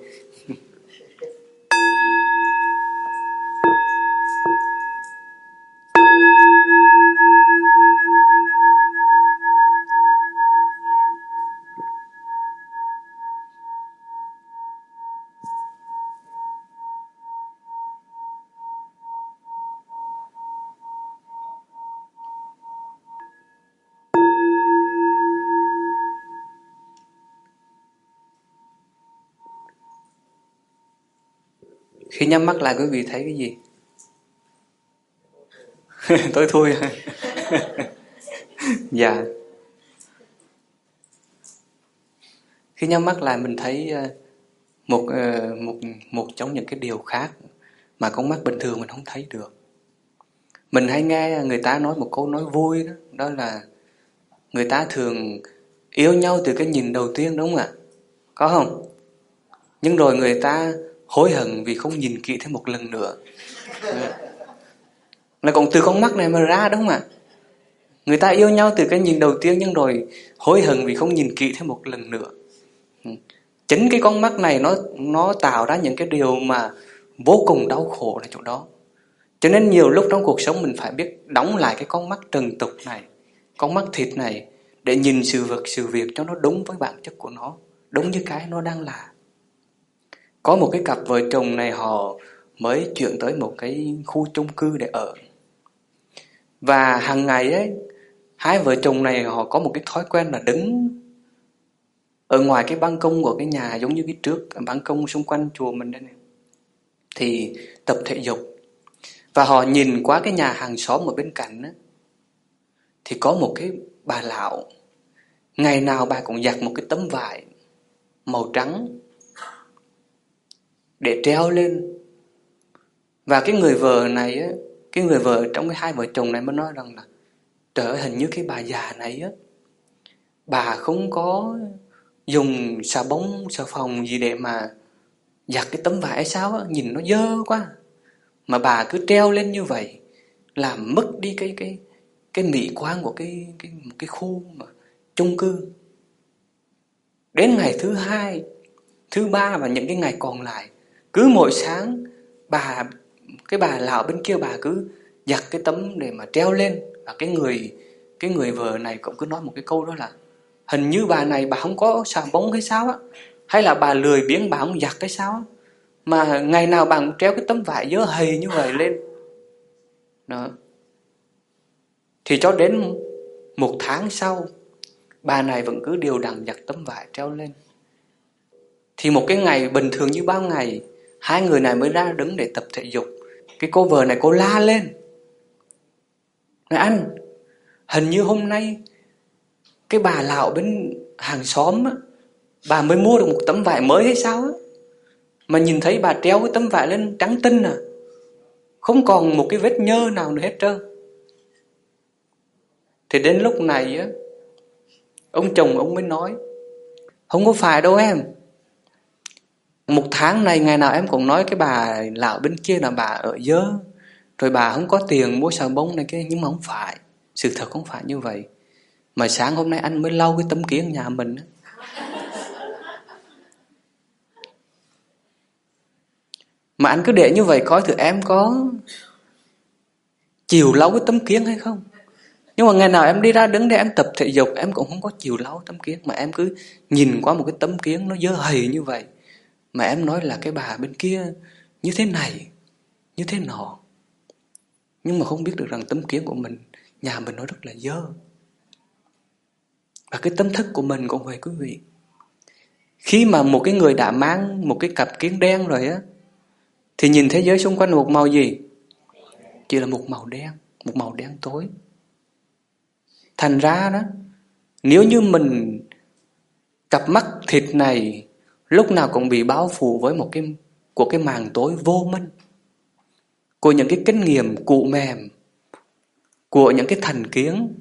Khi nhắm mắt lại quý vị thấy cái gì? Tôi thui Dạ Khi nhắm mắt lại mình thấy ờ, một ờ, một một trong những cái điều khác mà con mắt bình thường mình không thấy được. Mình hay nghe người ta nói một câu nói vui đó, đó là người ta thường yêu nhau từ cái nhìn đầu tiên đúng không ạ? Có không? Nhưng rồi người ta hối hận vì không nhìn kỹ thêm một lần nữa. Là cũng từ con mắt này mà ra đúng không ạ? Người ta yêu nhau từ cái nhìn đầu tiên nhưng rồi hối hận vì không nhìn kỹ thêm một lần nữa. Chính cái con mắt này nó nó tạo ra những cái điều mà vô cùng đau khổ ở chỗ đó. Cho nên nhiều lúc trong cuộc sống mình phải biết đóng lại cái con mắt trần tục này, con mắt thịt này để nhìn sự vật, sự việc cho nó đúng với bản chất của nó, đúng như cái nó đang là có một cái cặp vợ chồng này họ mới chuyển tới một cái khu chung cư để ở. Và hàng ngày ấy hai vợ chồng này họ có một cái thói quen là đứng ở ngoài cái ban công của cái nhà giống như cái trước ban công xung quanh chùa mình đây này. Thì tập thể dục. Và họ nhìn qua cái nhà hàng xóm ở bên cạnh ấy, thì có một cái bà lão. Ngày nào bà cũng giặt một cái tấm vải màu trắng để treo lên. Và cái người vợ này á, cái người vợ trong cái hai vợ chồng này mới nói rằng là trở hình như cái bà già này á, bà không có dùng xà bông, xà phòng gì để mà giặt cái tấm vải sao á, nhìn nó dơ quá. Mà bà cứ treo lên như vậy, làm mất đi cái cái cái mỹ quan của cái cái một cái khu mà chung cư. Đến ngày thứ hai, thứ ba và những cái ngày còn lại cứ mỗi sáng, bà, cái bà lão bên kia bà cứ giặt cái tấm để mà treo lên. Và cái người cái người vợ này cũng cứ nói một cái câu đó là, hình như bà này bà không có xà bóng hay sao á? Hay là bà lười biếng bà không giặt cái sao á? Mà ngày nào bà cũng treo cái tấm vải dơ hầy như vậy lên. Đó. Thì cho đến một tháng sau, bà này vẫn cứ điều đặn giặt tấm vải treo lên. Thì một cái ngày bình thường như bao ngày Hai người này mới ra đứng để tập thể dục. Cái cô vợ này cô la lên. Nói anh Hình như hôm nay Cái bà lão bên hàng xóm á, Bà mới mua được một tấm vải mới hay sao á? Mà nhìn thấy bà treo cái tấm vải lên trắng tinh à. Không còn một cái vết nhơ nào nữa hết trơn. Thì đến lúc này á Ông chồng ông mới nói Không có phải đâu em một tháng này ngày nào em cũng nói cái bà lão bên kia là bà ở dơ. Rồi bà không có tiền mua xà bông này kia, Nhưng mà không phải. Sự thật không phải như vậy. Mà sáng hôm nay anh mới lau cái tấm kiến nhà mình Mà anh cứ để như vậy coi thử em có Chiều lau cái tấm kiến hay không. Nhưng mà ngày nào em đi ra đứng để em tập thể dục, Em cũng không có chiều lau tấm kiến Mà em cứ nhìn qua một cái tấm kiến nó dơ hầy như vậy mà em nói là cái bà bên kia như thế này, như thế nọ. Nhưng mà không biết được rằng tấm kiến của mình, nhà mình nó rất là dơ. Và cái tâm thức của mình cũng vậy quý vị. Khi mà một cái người đã mang một cái cặp kiến đen rồi á, thì nhìn thế giới xung quanh một màu gì? Chỉ là một màu đen, một màu đen tối. Thành ra đó, nếu như mình cặp mắt thịt này lúc nào cũng bị bao phủ với một cái, của cái màn tối vô minh, của những cái kinh nghiệm cụ mềm, của những cái thành kiến.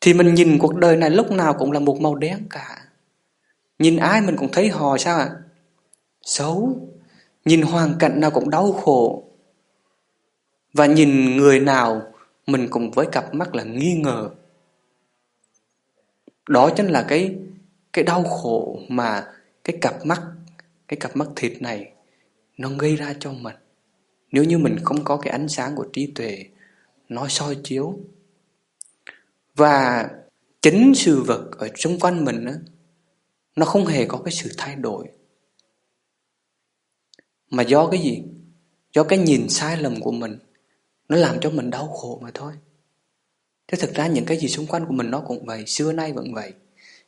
Thì mình nhìn cuộc đời này lúc nào cũng là một màu đen cả. Nhìn ai mình cũng thấy họ sao ạ? Xấu. Nhìn hoàn cảnh nào cũng đau khổ. Và nhìn người nào mình cũng với cặp mắt là nghi ngờ. Đó chính là cái cái đau khổ mà cái cặp mắt cái cặp mắt thịt này nó gây ra cho mình. Nếu như mình không có cái ánh sáng của trí tuệ nó soi chiếu. Và chính sự vật ở xung quanh mình đó, nó không hề có cái sự thay đổi. Mà do cái gì? Do cái nhìn sai lầm của mình nó làm cho mình đau khổ mà thôi. Thế thực ra những cái gì xung quanh của mình nó cũng vậy xưa nay vẫn vậy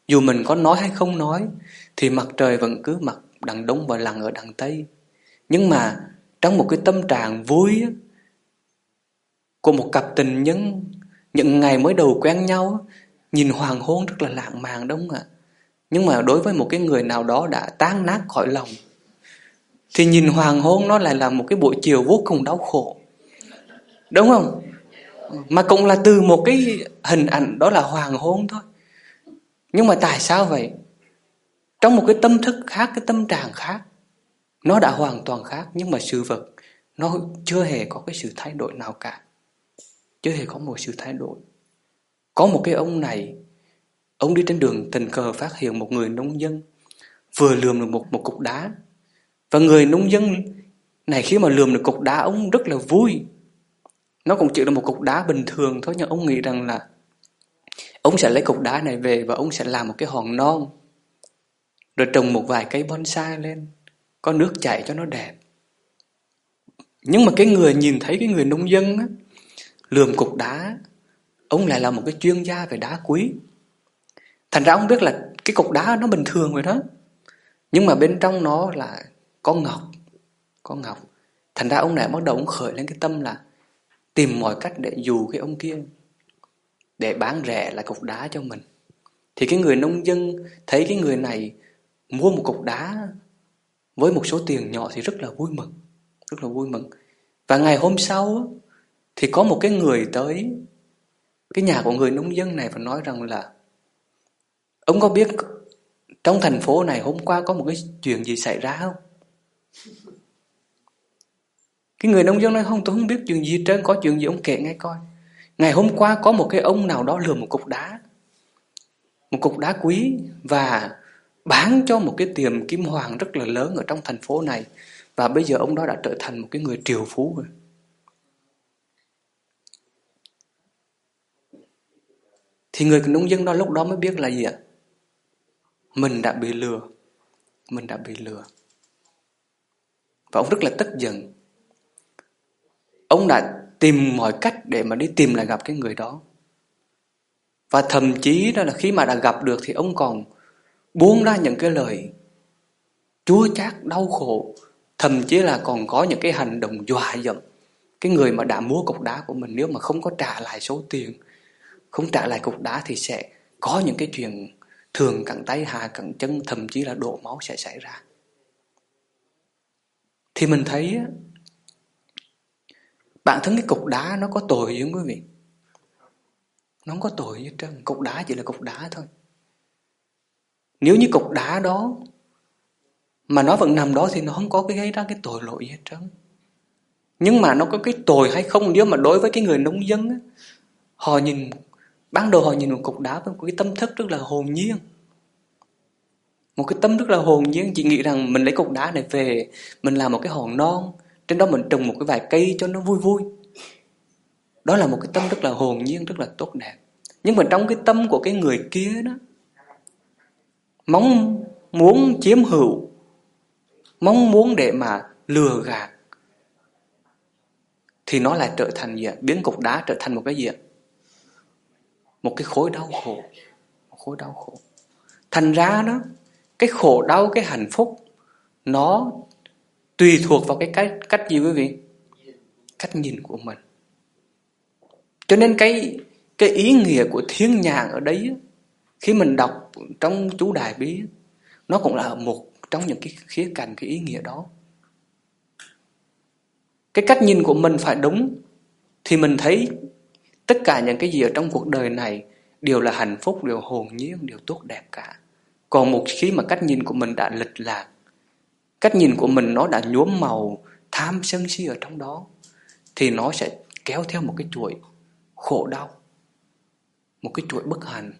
dù mình có nói hay không nói, thì mặt trời vẫn cứ mặt đằng đông và lặn ở đằng tây. Nhưng mà trong một cái tâm trạng vui của một cặp tình nhân, những ngày mới đầu quen nhau nhìn hoàng hôn rất là lãng mạn đúng không ạ. Nhưng mà đối với một cái người nào đó đã tan nát khỏi lòng, thì nhìn hoàng hôn nó lại là một cái buổi chiều vô cùng đau khổ. Đúng không? Mà cũng là từ một cái hình ảnh đó là hoàng hôn thôi nhưng mà tại sao vậy? Trong một cái tâm thức khác, cái tâm trạng khác, nó đã hoàn toàn khác, nhưng mà sự vật, nó chưa hề có cái sự thay đổi nào cả. Chưa hề có một sự thay đổi. Có một cái ông này, ông đi trên đường tình cờ phát hiện một người nông dân vừa lườm được một một cục đá. Và người nông dân này khi mà lườm được cục đá, ông rất là vui. Nó cũng chỉ là một cục đá bình thường thôi, nhưng ông nghĩ rằng là ông sẽ lấy cục đá này về và ông sẽ làm một cái hòn non. Rồi trồng một vài cây bonsai lên có nước chảy cho nó đẹp. Nhưng mà cái người nhìn thấy cái người nông dân á, lườm cục đá ông lại là một cái chuyên gia về đá quý. Thành ra ông biết là cái cục đá nó bình thường vậy đó. Nhưng mà bên trong nó là có ngọc có ngọc. Thành ra ông này bắt đầu ông khởi lên cái tâm là tìm mọi cách để dù cái ông kia để bán rẻ lại cục đá cho mình. Thì cái người nông dân thấy cái người này mua một cục đá với một số tiền nhỏ thì rất là vui mừng, rất là vui mừng. Và ngày hôm sau thì có một cái người tới cái nhà của người nông dân này và nói rằng là, ông có biết trong thành phố này hôm qua có một cái chuyện gì xảy ra không? Cái người nông dân nói, không, tôi không biết chuyện gì trên có chuyện gì ông kể nghe coi ngày hôm qua có một cái ông nào đó lừa một cục đá. Một cục đá quý và bán cho một cái tiệm kim hoàng rất là lớn ở trong thành phố này. Và bây giờ ông đó đã trở thành một cái người triều phú rồi. Thì người nông dân đó lúc đó mới biết là gì ạ? Mình đã bị lừa. Mình đã bị lừa. Và ông rất là tức giận. Ông đã tìm mọi cách để mà đi tìm lại gặp cái người đó. Và thậm chí đó là khi mà đã gặp được thì ông còn buông ra những cái lời chúa chát, đau khổ, thậm chí là còn có những cái hành động dọa dẫm cái người mà đã mua cục đá của mình. Nếu mà không có trả lại số tiền, không trả lại cục đá thì sẽ có những cái chuyện thường cẳng tay hạ cẳng chân, thậm chí là đổ máu sẽ xảy ra. Thì mình thấy bạn thân cái cục đá nó có tội gì không quý vị? Nó không có tội gì hết trơn. Cục đá chỉ là cục đá thôi. Nếu như cục đá đó mà nó vẫn nằm đó thì nó không có cái gây ra cái tội lỗi gì hết trơn. Nhưng mà nó có cái tội hay không nếu mà đối với cái người nông dân á, họ nhìn ban đầu họ nhìn một cục đá với một cái tâm thức rất là hồn nhiên. Một cái tâm rất là hồn nhiên chị nghĩ rằng mình lấy cục đá này về mình làm một cái hòn non trên đó mình trồng một cái vài cây cho nó vui vui. Đó là một cái tâm rất là hồn nhiên, rất là tốt đẹp. Nhưng mà trong cái tâm của cái người kia đó, mong muốn chiếm hữu, mong muốn để mà lừa gạt, thì nó lại trở thành gì biến cục đá trở thành một cái gì một cái khối đau khổ, một khối đau khổ. Thành ra đó, cái khổ đau, cái hạnh phúc, nó tùy thuộc vào cái cách cách gì quý vị, cách nhìn của mình. Cho nên cái cái ý nghĩa của thiên nhàn ở đấy khi mình đọc trong chú đại bí nó cũng là một trong những cái khía cạnh, cái ý nghĩa đó. Cái cách nhìn của mình phải đúng, thì mình thấy tất cả những cái gì ở trong cuộc đời này đều là hạnh phúc, đều hồn nhiên, đều tốt đẹp cả. Còn một khi mà cách nhìn của mình đã lệch lạc cách nhìn của mình nó đã nhuốm màu tham sân si ở trong đó, thì nó sẽ kéo theo một cái chuỗi khổ đau, một cái chuỗi bất hạnh.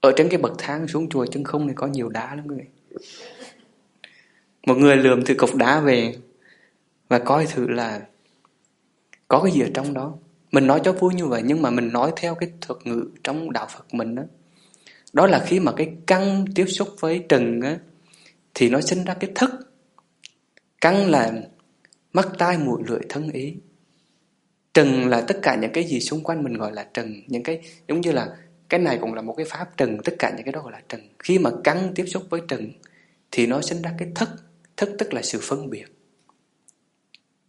Ở trên cái bậc thang xuống chùa chân không thì có nhiều đá lắm người. Một người lượm từ cục đá về và coi thử là có cái gì ở trong đó. Mình nói cho vui như vậy, nhưng mà mình nói theo cái thuật ngữ trong đạo Phật mình đó đó là khi mà cái căn tiếp xúc với trần á, thì nó sinh ra cái thức. Căn là mắt, tai, mũi, lưỡi, thân, ý. Trần là tất cả những cái gì xung quanh mình gọi là trần. Những cái, giống như là cái này cũng là một cái pháp trần, tất cả những cái đó gọi là trần. Khi mà căn tiếp xúc với trần, thì nó sinh ra cái thức. Thức tức là sự phân biệt.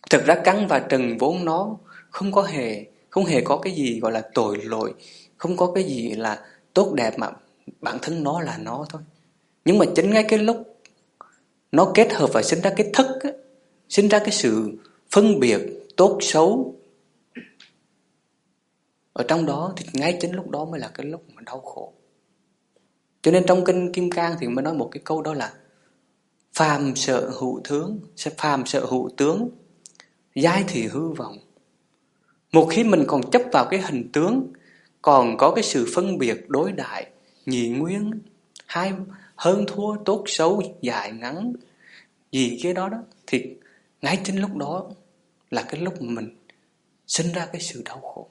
Thực ra căn và trần vốn nó không có hề, không hề có cái gì gọi là tội lỗi, không có cái gì là tốt đẹp mà bản thân nó là nó thôi. Nhưng mà chính ngay cái lúc nó kết hợp và sinh ra cái thức á, sinh ra cái sự phân biệt tốt xấu ở trong đó thì ngay chính lúc đó mới là cái lúc mà đau khổ. Cho nên trong kinh kim cang thì mới nói một cái câu đó là phàm sợ hữu tướng sẽ phàm sợ hữu tướng giai thì hư vọng. Một khi mình còn chấp vào cái hình tướng còn có cái sự phân biệt đối đại nhị nguyên, hai hơn thua tốt xấu dài ngắn. Gì cái đó đó, thì ngay chính lúc đó là cái lúc mà mình sinh ra cái sự đau khổ.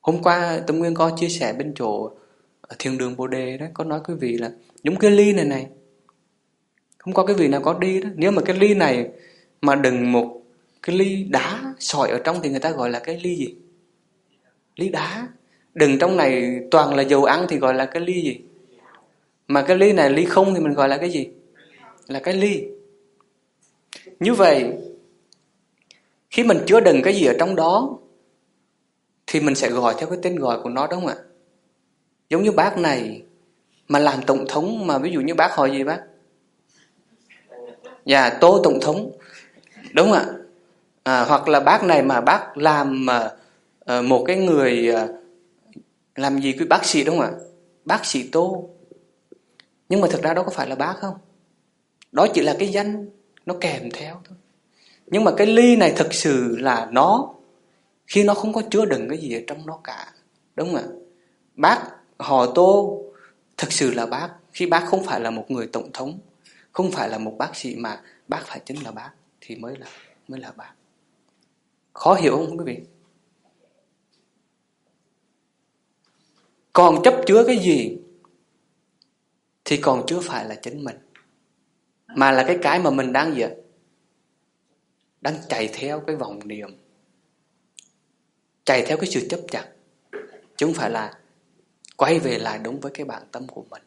Hôm qua tâm nguyên có chia sẻ bên chỗ ở thiên đường bồ đề đó, có nói quý vị là giống cái ly này này. Không có cái vị nào có đi đó. Nếu mà cái ly này mà đừng một cái ly đá sỏi ở trong thì người ta gọi là cái ly gì? Ly đá đừng trong này toàn là dầu ăn thì gọi là cái ly gì? Mà cái ly này ly không thì mình gọi là cái gì? Là cái ly. Như vậy khi mình chứa đựng cái gì ở trong đó thì mình sẽ gọi theo cái tên gọi của nó đúng không ạ? Giống như bác này mà làm tổng thống mà ví dụ như bác hỏi gì bác? Dạ tô tổng thống. Đúng không ạ? À, hoặc là bác này mà bác làm uh, một cái người uh, làm gì cái bác sĩ đúng không ạ? Bác sĩ tô. Nhưng mà thực ra đó có phải là bác không? Đó chỉ là cái danh, nó kèm theo thôi. Nhưng mà cái ly này thực sự là nó, khi nó không có chứa đựng cái gì ở trong nó cả, đúng không ạ? Bác họ tô, thực sự là bác. Khi bác không phải là một người tổng thống, không phải là một bác sĩ mà bác phải chính là bác, thì mới là mới là bác. Khó hiểu không quý vị? Còn chấp chứa cái gì thì còn chưa phải là chính mình. Mà là cái cái mà mình đang gì đang chạy theo cái vòng niệm. Chạy theo cái sự chấp chặt chứ không phải là quay về lại đúng với cái bản tâm của mình.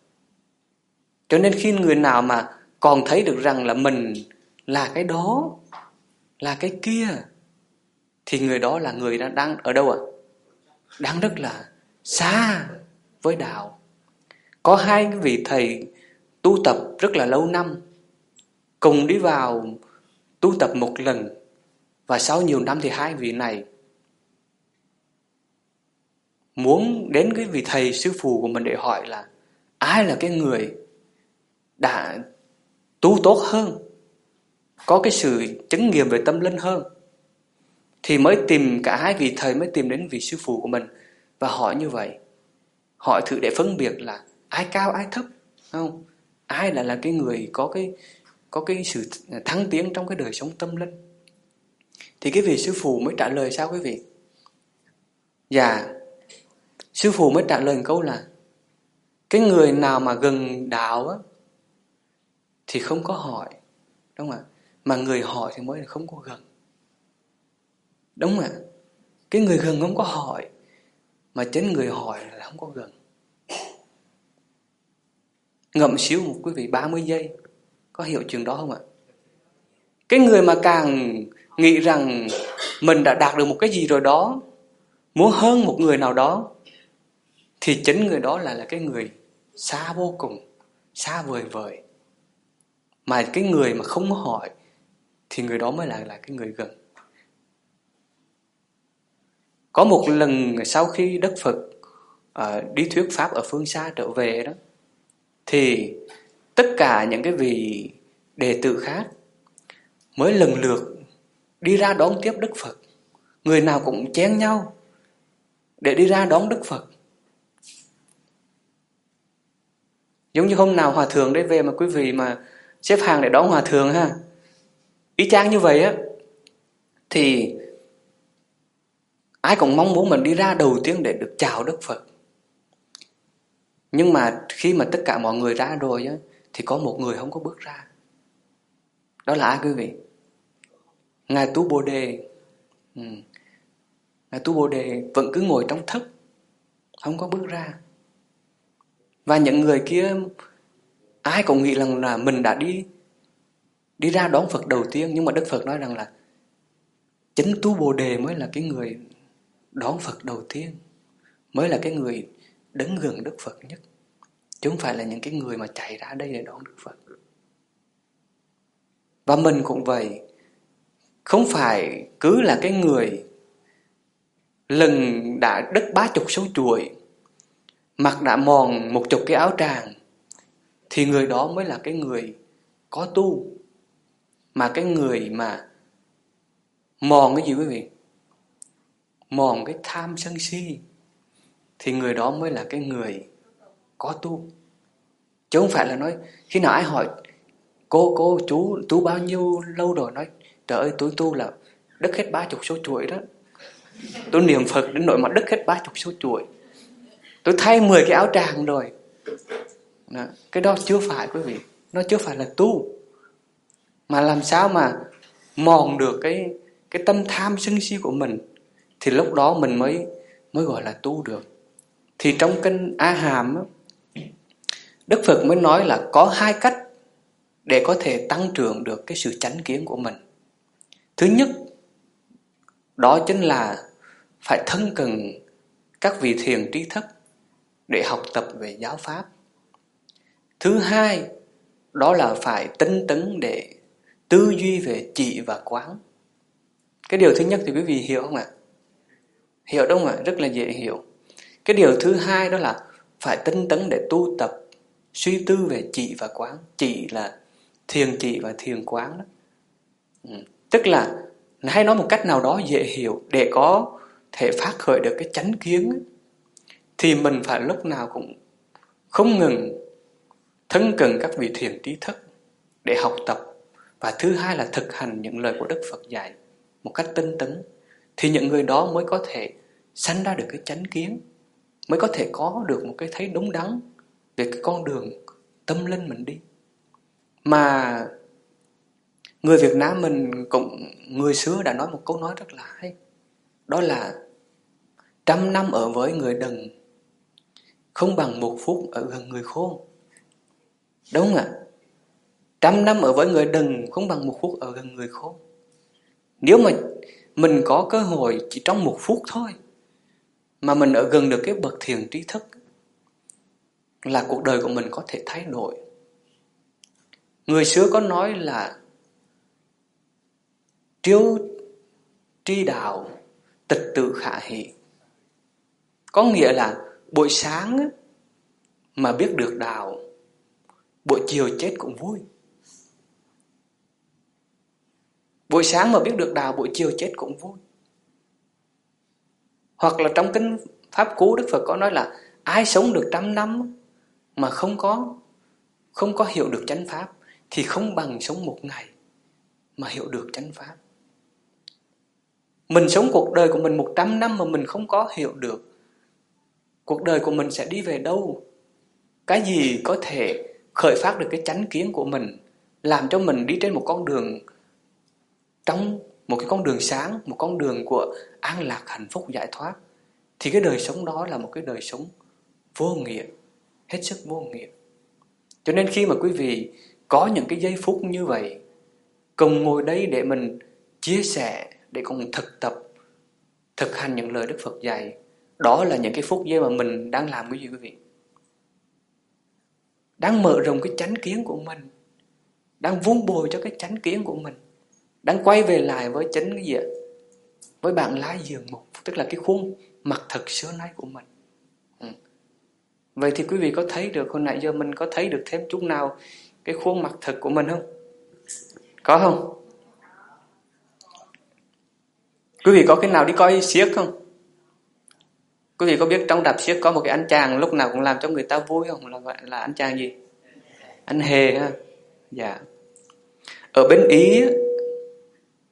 Cho nên khi người nào mà còn thấy được rằng là mình là cái đó, là cái kia, thì người đó là người đang đang ở đâu ạ? Đang rất là xa với đạo. Có hai cái vị thầy tu tập rất là lâu năm. Cùng đi vào tu tập một lần. Và sau nhiều năm thì hai vị này muốn đến cái vị thầy sư phụ của mình để hỏi là ai là cái người đã tu tốt hơn? Có cái sự chứng nghiệm về tâm linh hơn? Thì mới tìm cả hai vị thầy mới tìm đến vị sư phụ của mình và hỏi như vậy. Hỏi thử để phân biệt là ai cao, ai thấp không? Ai là là cái người có cái có cái sự thăng tiến trong cái đời sống tâm linh? Thì cái vị sư phụ mới trả lời sao quý vị? Dạ sư phụ mới trả lời câu là, cái người nào mà gần đạo á, thì không có hỏi, đúng không ạ? Mà người hỏi thì mới là không có gần. Đúng không ạ? Cái người gần không có hỏi mà chính người hỏi là không có gần. Ngậm xíu một quý vị 30 giây. Có hiểu chuyện đó không ạ? Cái người mà càng nghĩ rằng mình đã đạt được một cái gì rồi đó, muốn hơn một người nào đó, thì chính người đó là là cái người xa vô cùng, xa vời vời. Mà cái người mà không hỏi, thì người đó mới là là cái người gần có một lần sau khi Đức Phật uh, đi thuyết pháp ở phương xa trở về đó thì tất cả những cái vị đệ tử khác mới lần lượt đi ra đón tiếp Đức Phật. Người nào cũng chen nhau để đi ra đón Đức Phật. Giống như hôm nào hòa thượng đấy về mà quý vị mà xếp hàng để đón hòa thượng ha. Ý chang như vậy á thì ai cũng mong muốn mình đi ra đầu tiên để được chào Đức Phật. Nhưng mà khi mà tất cả mọi người ra rồi á, thì có một người không có bước ra. Đó là ai quý vị? Ngài tú bồ đề. Ừ. ngài tú bồ đề vẫn cứ ngồi trong thất, không có bước ra. Và những người kia, ai cũng nghĩ rằng là mình đã đi đi ra đón Phật đầu tiên. Nhưng mà Đức Phật nói rằng là chính tu Bồ đề mới là cái người đón Phật đầu tiên mới là cái người đứng gần Đức Phật nhất. Chứ không phải là những cái người mà chạy ra đây để đón Đức Phật. Và mình cũng vậy. Không phải cứ là cái người lần đã đất bá chục số chuỗi mặt đã mòn một chục cái áo tràng, thì người đó mới là cái người có tu. Mà cái người mà mòn cái gì quý vị? Mòn cái tham sân si, thì người đó mới là cái người có tu. Chứ không phải là nói, khi nào ai hỏi, cô cô, chú, tu bao nhiêu lâu rồi? Nói, trời ơi, tôi tu là đứt hết ba chục số chuỗi đó. Tôi niệm phật đến nỗi mà đứt hết ba chục số chuỗi. Tôi thay 10 cái áo tràng rồi. Đó. cái đó chưa phải, quý vị. Nó chưa phải là tu. Mà làm sao mà mòn được cái cái tâm tham sân si của mình? Thì lúc đó mình mới mới gọi là tu được thì trong kinh A Hàm Đức Phật mới nói là có hai cách để có thể tăng trưởng được cái sự chánh kiến của mình. Thứ nhất, đó chính là phải thân cần các vị thiền trí thức để học tập về giáo pháp. Thứ hai, đó là phải tinh tấn để tư duy về trị và quán. Cái điều thứ nhất thì quý vị hiểu không ạ? Hiểu đúng không ạ? Rất là dễ hiểu. Cái điều thứ hai đó là phải tinh tấn để tu tập, suy tư về trị và quán. Trị là thiền trị và thiền quán đó. Ừ. Tức là hay nói một cách nào đó dễ hiểu để có thể phát khởi được cái chánh kiến thì mình phải lúc nào cũng không ngừng thân cần các vị thiền trí thức để học tập và thứ hai là thực hành những lời của Đức Phật dạy một cách tinh tấn thì những người đó mới có thể sanh ra được cái chánh kiến, mới có thể có được một cái thấy đúng đắn về cái con đường tâm linh mình đi. Mà người Việt Nam mình cũng, người xưa đã nói một câu nói rất là hay, đó là trăm năm ở với người đần, không bằng một phút ở gần người khôn. Đúng không ạ? Trăm năm ở với người đần, không bằng một phút ở gần người khôn. Nếu mà mình có cơ hội chỉ trong một phút thôi, mà mình ở gần được cái bậc thiền trí thức là cuộc đời của mình có thể thay đổi. Người xưa có nói là triêu tri đạo tịch tự khả hỷ. Có nghĩa là buổi sáng mà biết được đạo, buổi chiều chết cũng vui. Buổi sáng mà biết được đạo, buổi chiều chết cũng vui. Hoặc là trong kinh pháp cú, đức phật có nói là ai sống được trăm năm mà không có không có hiểu được chánh pháp, thì không bằng sống một ngày mà hiểu được chánh pháp. Mình sống cuộc đời của mình một trăm năm mà mình không có hiểu được, cuộc đời của mình sẽ đi về đâu? Cái gì có thể khởi phát được cái chánh kiến của mình, làm cho mình đi trên một con đường trong một cái con đường sáng, một con đường của an lạc hạnh phúc giải thoát, thì cái đời sống đó là một cái đời sống vô nghĩa, hết sức vô nghĩa. Cho nên khi mà quý vị có những cái giây phút như vậy, cùng ngồi đây để mình chia sẻ, để cùng thực tập, thực hành những lời Đức Phật dạy, đó là những cái phút giây mà mình đang làm cái gì quý vị. Đang mở rộng cái chánh kiến của mình, đang vun bồi cho cái chánh kiến của mình đang quay về lại với chính cái gì ạ với bạn lái giường mục tức là cái khuôn mặt thật xưa nay của mình. Ừ. vậy thì quý vị có thấy được, hồi nãy giờ mình có thấy được thêm chút nào cái khuôn mặt thật của mình không? Có không? Quý vị có cái nào đi coi xiếc không? Quý vị có biết trong đạp xiếc có một cái anh chàng lúc nào cũng làm cho người ta vui không? Là gọi là anh chàng gì? Anh hề ha? Dạ. Ở bên ý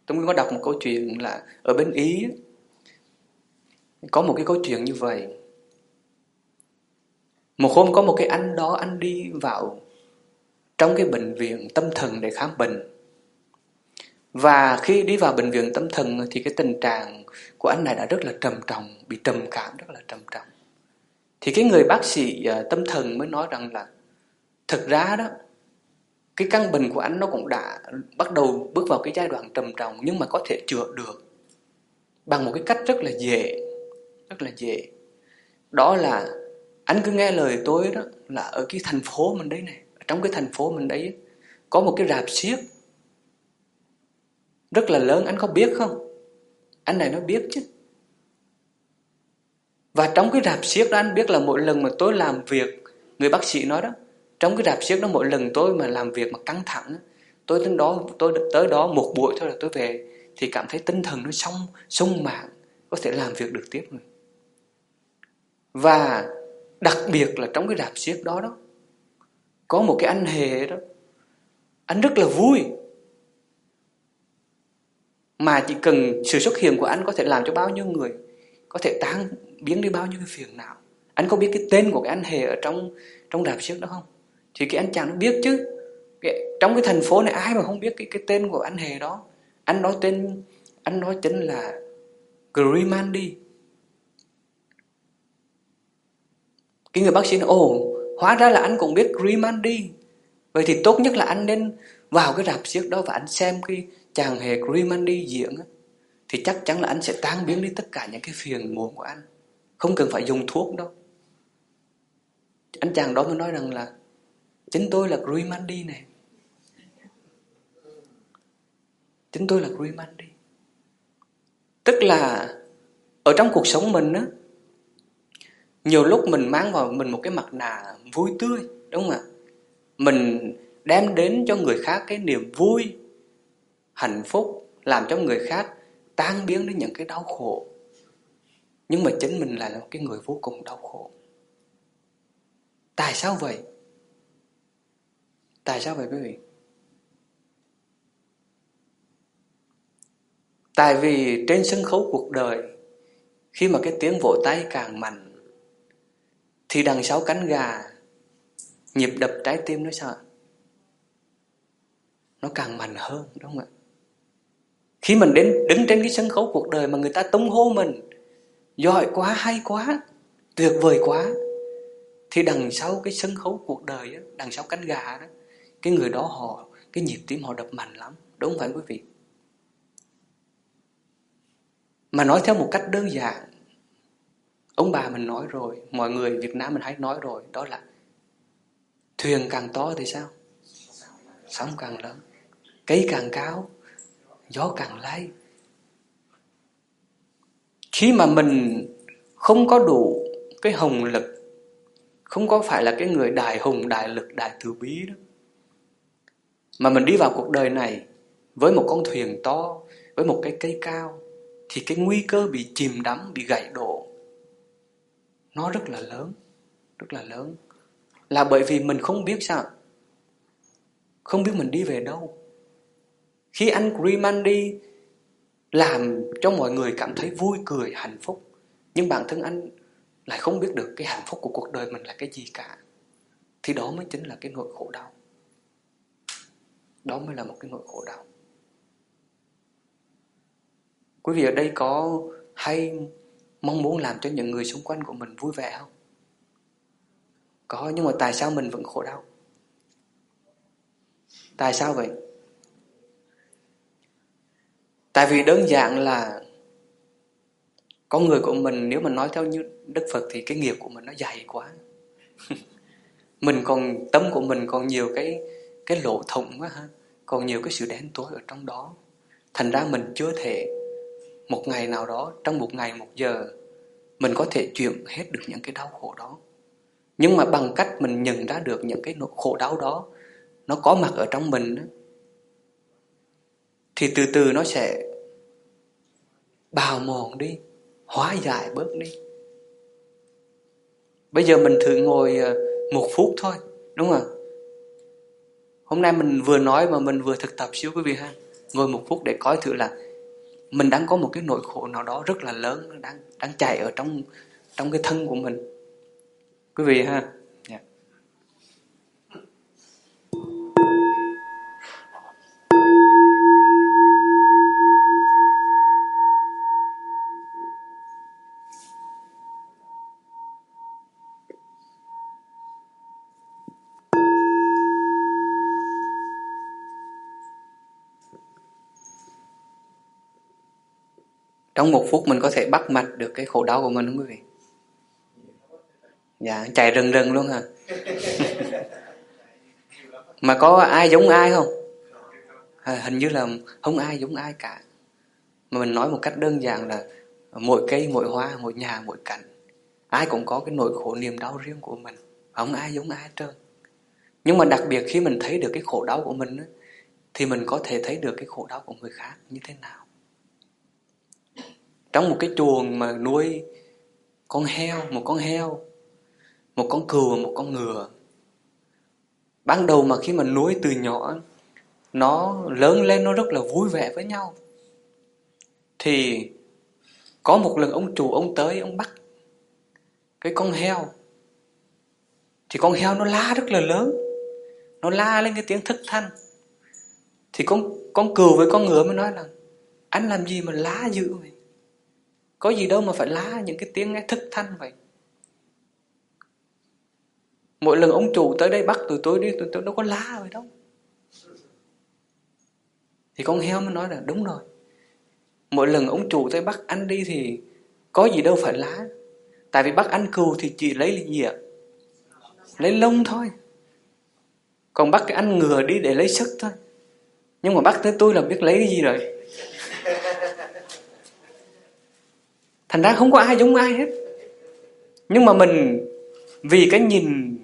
tôi có đọc một câu chuyện là ở bên ý, có một cái câu chuyện như vậy. Một hôm có một cái anh đó, anh đi vào trong cái bệnh viện tâm thần để khám bệnh. Và khi đi vào bệnh viện tâm thần thì cái tình trạng của anh này đã rất là trầm trọng, bị trầm cảm, rất là trầm trọng. Thì cái người bác sĩ ờ, tâm thần mới nói rằng là thực ra đó cái căn bệnh của anh nó cũng đã bắt đầu bước vào cái giai đoạn trầm trọng, nhưng mà có thể chữa được bằng một cái cách rất là dễ, rất là dễ. Đó là anh cứ nghe lời tôi đó, là ở cái thành phố mình đấy này, trong cái thành phố mình đấy, có một cái rạp xiếc rất là lớn, anh có biết không? Anh này nó biết chứ. Và trong cái rạp xiếc đó, anh biết là mỗi lần mà tôi làm việc, người bác sĩ nói đó trong cái rạp xiếc đó mỗi lần tôi mà làm việc mà căng thẳng, tôi đến đó, tôi tới đó một buổi thôi là tôi về, thì cảm thấy tinh thần nó xong sung mãn, có thể làm việc được tiếp rồi và đặc biệt là trong cái rạp xiếc đó đó, có một cái anh hề đó, anh rất là vui. Mà chỉ cần sự xuất hiện của anh có thể làm cho bao nhiêu người, có thể tan biến đi bao nhiêu cái phiền não. Anh có biết cái tên của cái anh hề ở trong trong rạp xiếc đó không? Thì cái anh chàng nó biết chứ. Cái, trong cái thành phố này ai mà không biết cái cái tên của anh hề đó. Anh nói tên anh nói chính là Grimandi cái người bác sĩ nói ồ hóa ra là anh cũng biết Grimandi vậy thì tốt nhất là anh nên vào cái rạp xiếc đó và anh xem cái chàng hề Grimandi diễn á, thì chắc chắn là anh sẽ tan biến đi tất cả những cái phiền muộn của anh. Không cần phải dùng thuốc đâu. Anh chàng đó mới nói rằng là chính tôi là Grimandi này. Chính tôi là Grimandi tức là ở trong cuộc sống mình á, nhiều lúc mình mang vào mình một cái mặt nạ vui tươi, đúng không ạ? Mình đem đến cho người khác cái niềm vui, hạnh phúc, làm cho người khác tan biến đến những cái đau khổ. Nhưng mà chính mình lại là một cái người vô cùng đau khổ. Tại sao vậy? Tại sao vậy quý vị? Tại vì trên sân khấu cuộc đời khi mà cái tiếng vỗ tay càng mạnh thì đằng sau cánh gà nhịp đập trái tim nó sao nó càng mạnh hơn đúng không ạ? Khi mình đến đứng trên cái sân khấu cuộc đời mà người ta tung hô mình giỏi quá hay quá tuyệt vời quá thì đằng sau cái sân khấu cuộc đời đó, đằng sau cánh gà đó cái người đó họ, cái nhịp tim họ đập mạnh lắm, đúng không phải quý vị? Mà nói theo một cách đơn giản. Ông bà mình nói rồi, mọi người Việt Nam mình hay nói rồi, đó là thuyền càng to thì sao? Sóng càng lớn, cây càng cao, gió càng lay. Khi mà mình không có đủ cái hồng lực, không có phải là cái người đại hùng, đại lực, đại từ bí đó mà mình đi vào cuộc đời này với một con thuyền to, với một cái cây cao, thì cái nguy cơ bị chìm đắm, bị gãy đổ, nó rất là lớn, rất là lớn. Là bởi vì mình không biết sao, không biết mình đi về đâu. Khi anh Griman đi, làm cho mọi người cảm thấy vui, cười, hạnh phúc. Nhưng bản thân anh lại không biết được cái hạnh phúc của cuộc đời mình là cái gì cả. Thì đó mới chính là cái nỗi khổ đau đó mới là một cái nỗi khổ đau. Quý vị ở đây có hay mong muốn làm cho những người xung quanh của mình vui vẻ không? Có, nhưng mà tại sao mình vẫn khổ đau? Tại sao vậy? Tại vì đơn giản là con người của mình, nếu mà nói theo như Đức Phật thì cái nghiệp của mình nó dày quá. Mình còn, tâm của mình còn nhiều cái cái lỗ thủng quá ha. Còn nhiều cái sự đen tối ở trong đó. Thành ra mình chưa thể một ngày nào đó, trong một ngày, một giờ, mình có thể chuyển hết được những cái đau khổ đó. Nhưng mà bằng cách mình nhận ra được những cái nỗi khổ đau đó, nó có mặt ở trong mình thì từ từ nó sẽ bào mòn đi, hóa giải bớt đi. Bây giờ mình thử ngồi ờ, một phút thôi, đúng không hôm nay mình vừa nói mà mình vừa thực tập xíu quý vị ha. Ngồi một phút để coi thử là mình đang có một cái nỗi khổ nào đó rất là lớn, đang đang chạy ở trong trong cái thân của mình. Quý vị ha. Trong một phút mình có thể bắt mạch được cái khổ đau của mình đúng không quý vị? Dạ chạy rừng rừng luôn hả? Mà có ai giống ai không? À, hình như là không ai giống ai cả. Mà mình nói một cách đơn giản là mỗi cây mỗi hoa mỗi nhà mỗi cảnh ai cũng có cái nỗi khổ niềm đau riêng của mình. Không ai giống ai hết trơn. Nhưng mà đặc biệt khi mình thấy được cái khổ đau của mình thì mình có thể thấy được cái khổ đau của người khác như thế nào trong một cái chuồng mà nuôi con heo, một con heo, một con cừu và một con ngựa. Ban đầu mà khi mà nuôi từ nhỏ, nó lớn lên nó rất là vui vẻ với nhau. Thì có một lần ông chủ ông tới, ông bắt cái con heo. Thì con heo nó la rất là lớn. Nó la lên cái tiếng thất thanh. Thì con con cừu với con ngựa mới nói là, anh làm gì mà lá dữ vậy? Có gì đâu mà phải lá những cái tiếng nghe thức thanh vậy. Mỗi lần ông chủ tới đây bắt tụi tôi đi, Tụi tôi đâu có lá vậy đâu. Thì con heo mới nói là đúng rồi. Mỗi lần ông chủ tới bắt anh đi thì Có gì đâu phải lá. Tại vì bắt ăn cừu thì chỉ lấy gì ạ Lấy lông thôi. Còn bắt cái ăn ngừa đi để lấy sức thôi. Nhưng mà bắt tới tôi là biết lấy cái gì rồi. thành ra không có ai giống ai hết. Nhưng mà mình, vì cái nhìn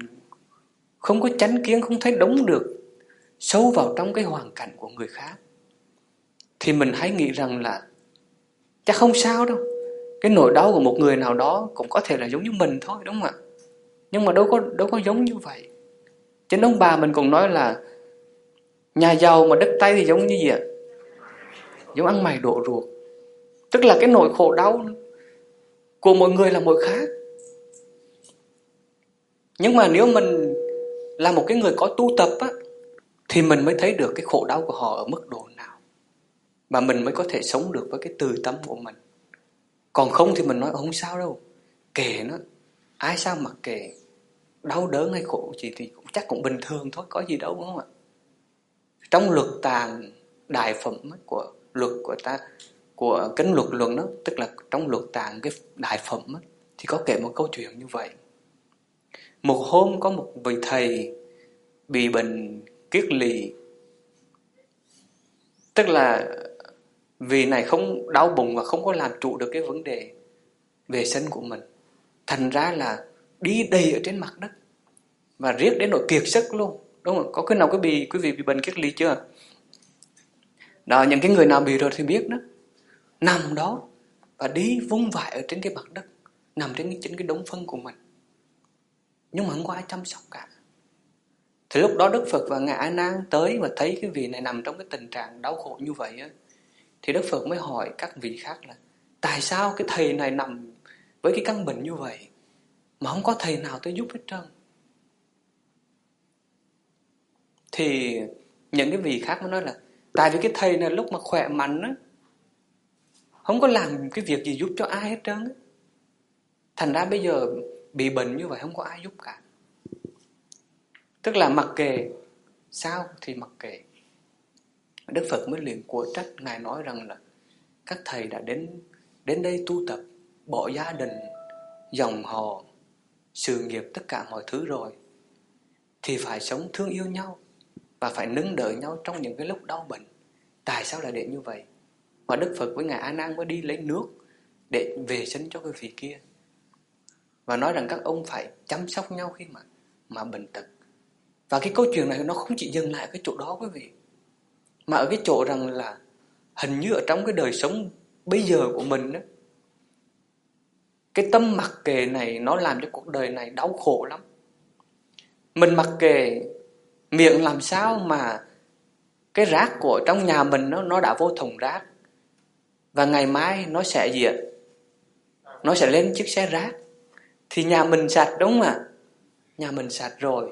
không có chánh kiến, không thấy đúng được sâu vào trong cái hoàn cảnh của người khác, thì mình hãy nghĩ rằng là chắc không sao đâu. Cái nỗi đau của một người nào đó cũng có thể là giống như mình thôi, đúng không ạ? Nhưng mà đâu có đâu có giống như vậy. Trên ông bà mình cũng nói là nhà giàu mà đất tay thì giống như gì ạ? Giống ăn mày đổ ruột. Tức là cái nỗi khổ đau của mọi người là mỗi khác. Nhưng mà nếu mình là một cái người có tu tập á, thì mình mới thấy được cái khổ đau của họ ở mức độ nào. Và mình mới có thể sống được với cái từ tâm của mình. Còn không thì mình nói không sao đâu. Kể nó. Ai sao mà kệ? Đau đớn hay khổ gì thì cũng chắc cũng bình thường thôi, có gì đâu, đúng không ạ? Trong luật tàng đại phẩm của luật của ta của kinh luật luận đó tức là trong luật tạng cái đại phẩm đó, thì có kể một câu chuyện như vậy. Một hôm có một vị thầy bị bệnh kiết lì. Tức là vì này không đau bụng và không có làm trụ được cái vấn đề về sân của mình. Thành ra là đi đầy ở trên mặt đất và riết đến nỗi kiệt sức luôn. Đúng không? Có cái nào quý vị quý vị bị bệnh kiết lì chưa? Đó những cái người nào bị rồi thì biết đó nằm đó và đi vung vãi ở trên cái mặt đất nằm trên cái, trên cái đống phân của mình. Nhưng mà không có ai chăm sóc cả. Thì lúc đó Đức Phật và Ngài A Nan tới và thấy cái vị này nằm trong cái tình trạng đau khổ như vậy á thì Đức Phật mới hỏi các vị khác là tại sao cái thầy này nằm với cái căn bệnh như vậy mà không có thầy nào tới giúp hết trơn? Thì những cái vị khác mới nói là tại vì cái thầy này lúc mà khỏe mạnh á không có làm cái việc gì giúp cho ai hết trơn thành ra bây giờ bị bệnh như vậy không có ai giúp cả. Tức là mặc kệ sao thì mặc kệ. Đức Phật mới liền của trách, Ngài nói rằng là các thầy đã đến đến đây tu tập, bỏ gia đình, dòng họ, sự nghiệp tất cả mọi thứ rồi thì phải sống thương yêu nhau và phải nâng đỡ nhau trong những cái lúc đau bệnh. Tại sao lại để như vậy? Mà đức phật với ngài a nan mới đi lấy nước để về sinh cho cái vị kia. Và nói rằng các ông phải chăm sóc nhau khi mà mà bệnh tật. Và cái câu chuyện này nó không chỉ dừng lại ở cái chỗ đó quý vị, mà ở cái chỗ rằng là hình như ở trong cái đời sống bây giờ của mình đó cái tâm mặc kệ này nó làm cho cuộc đời này đau khổ lắm. Mình mặc kệ miệng làm sao mà cái rác của trong nhà mình nó nó đã vô thùng rác và ngày mai nó sẽ gì ạ? Nó sẽ lên chiếc xe rác. Thì nhà mình sạch đúng không ạ? Nhà mình sạch rồi.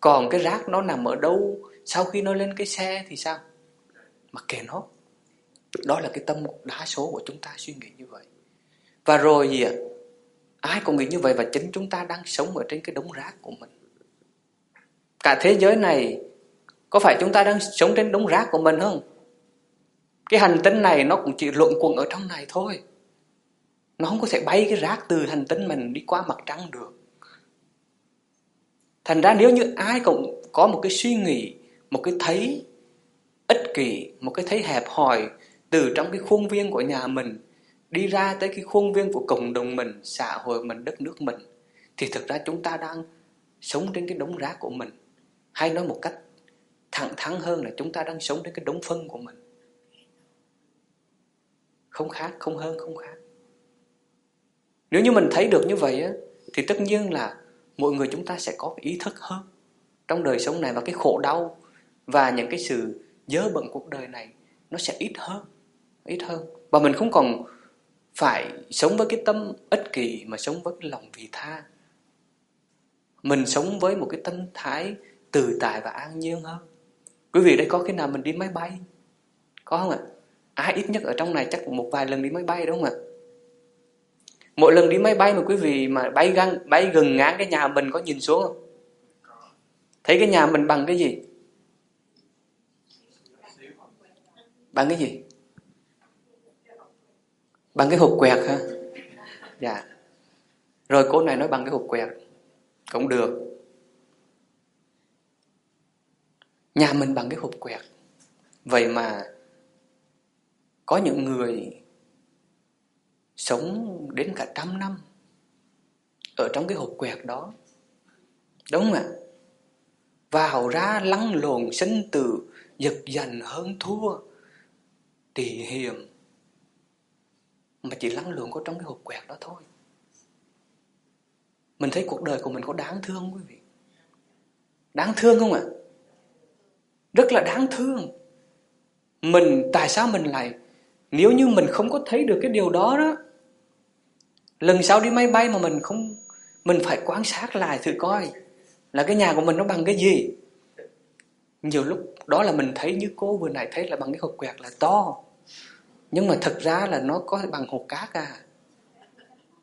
Còn cái rác nó nằm ở đâu? Sau khi nó lên cái xe thì sao? Mặc kệ nó. Đó là cái tâm đa số của chúng ta suy nghĩ như vậy. Và rồi gì ạ? Ai cũng nghĩ như vậy và chính chúng ta đang sống ở trên cái đống rác của mình. Cả thế giới này, có phải chúng ta đang sống trên đống rác của mình không? Cái hành tinh này nó cũng chỉ luận quẩn ở trong này thôi. Nó không có thể bay cái rác từ hành tinh mình đi qua mặt trăng được. Thành ra nếu như ai cũng có một cái suy nghĩ, một cái thấy ích kỷ, một cái thấy hẹp hòi từ trong cái khuôn viên của nhà mình, đi ra tới cái khuôn viên của cộng đồng mình, xã hội mình, đất nước mình, thì thực ra chúng ta đang sống trên cái đống rác của mình. Hay nói một cách thẳng thắn hơn là chúng ta đang sống trên cái đống phân của mình không khác không hơn không khác. Nếu như mình thấy được như vậy á, thì tất nhiên là mọi người chúng ta sẽ có ý thức hơn trong đời sống này và cái khổ đau và những cái sự dơ bẩn cuộc đời này nó sẽ ít hơn ít hơn. Và mình không còn phải sống với cái tâm ích kỷ mà sống với cái lòng vị tha. Mình sống với một cái tâm thái từ tại và an nhiên hơn. Quý vị đây có khi nào mình đi máy bay? Có không ạ? Ai ít nhất ở trong này chắc một vài lần đi máy bay đúng không ạ? Mỗi lần đi máy bay mà quý vị mà bay gần bay gần ngang cái nhà mình có nhìn xuống không? Thấy cái nhà mình bằng cái gì? Bằng cái gì? Bằng cái hộp quẹt hả? Dạ. Rồi cô này nói bằng cái hộp quẹt. Cũng được. Nhà mình bằng cái hộp quẹt. Vậy mà có những người sống đến cả trăm năm ở trong cái hộp quẹt đó. Đúng không ạ? Vào ra lăn lộn, sinh tử, giật giành, hơn thua, tỳ hiềm. Mà chỉ lăn lộn có trong cái hộp quẹt đó thôi. Mình thấy cuộc đời của mình có đáng thương không quý vị? Đáng thương không ạ? Rất là đáng thương. Mình, tại sao mình lại nếu như mình không có thấy được cái điều đó đó, lần sau đi máy bay mà mình không, mình phải quan sát lại thử coi là cái nhà của mình nó bằng cái gì. Nhiều lúc đó là mình thấy như cô vừa nãy thấy là bằng cái hộp quẹt là to, nhưng mà thật ra là nó có bằng hộp cát à.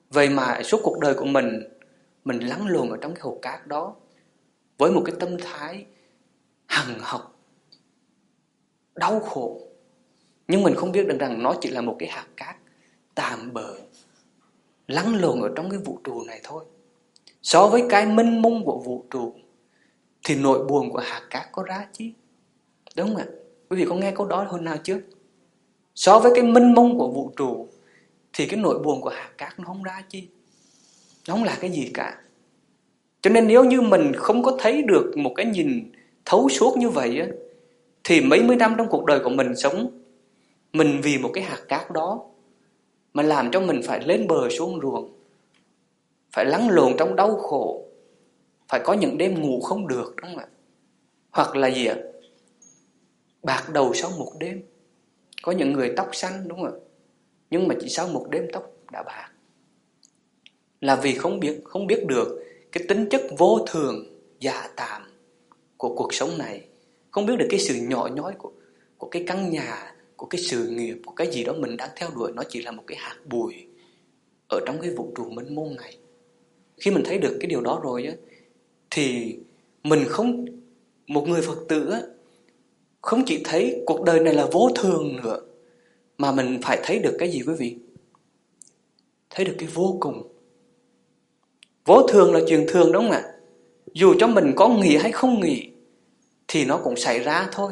Vậy mà suốt cuộc đời của mình mình lắng lồn ở trong cái hộp cát đó với một cái tâm thái hằng học, đau khổ nhưng mình không biết được rằng nó chỉ là một cái hạt cát tạm bờ lắng lồn ở trong cái vũ trụ này thôi. So với cái minh mông của vũ trụ, thì nỗi buồn của hạt cát có ra chứ? đúng không ạ? Quý vị có nghe câu đó hôm nào chưa? So với cái minh mông của vũ trụ, thì cái nỗi buồn của hạt cát nó không ra chi. Nó không là cái gì cả. Cho nên nếu như mình không có thấy được một cái nhìn thấu suốt như vậy á, thì mấy mươi năm trong cuộc đời của mình sống mình vì một cái hạt cát đó mà làm cho mình phải lên bờ xuống ruộng, phải lắng lộn trong đau khổ, phải có những đêm ngủ không được, đúng không ạ? Hoặc là gì ạ? Bạc đầu sau một đêm. Có những người tóc xanh, đúng không ạ? Nhưng mà chỉ sau một đêm tóc đã bạc. Là vì không biết không biết được cái tính chất vô thường giả tạm của cuộc sống này. Không biết được cái sự nhỏ nhói của của cái căn nhà của cái sự nghiệp, của cái gì đó mình đang theo đuổi, nó chỉ là một cái hạt bụi ở trong cái vũ trụ mênh mông này. Khi mình thấy được cái điều đó rồi á, thì mình không, một người phật tử á, không chỉ thấy cuộc đời này là vô thường nữa, mà mình phải thấy được cái gì quý vị? Thấy được cái vô cùng. Vô thường là chuyện thường đúng không ạ? Dù cho mình có nghĩ hay không nghĩ, thì nó cũng xảy ra thôi.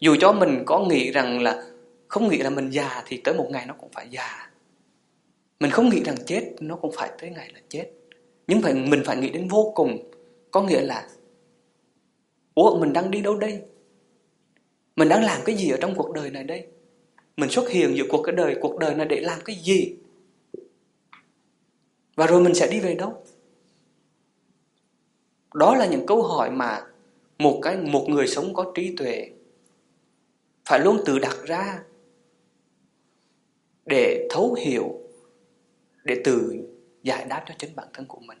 Dù cho mình có nghĩ rằng là không nghĩ là mình già thì tới một ngày nó cũng phải già. Mình không nghĩ rằng chết nó cũng phải tới ngày là chết. Nhưng phải, mình phải nghĩ đến vô cùng. Có nghĩa là, ủa, mình đang đi đâu đây? Mình đang làm cái gì ở trong cuộc đời này đây? Mình xuất hiện giữa cuộc cái đời, cuộc đời này để làm cái gì? Và rồi mình sẽ đi về đâu? Đó là những câu hỏi mà một cái, một người sống có trí tuệ phải luôn tự đặt ra để thấu hiểu, để tự giải đáp cho chính bản thân của mình.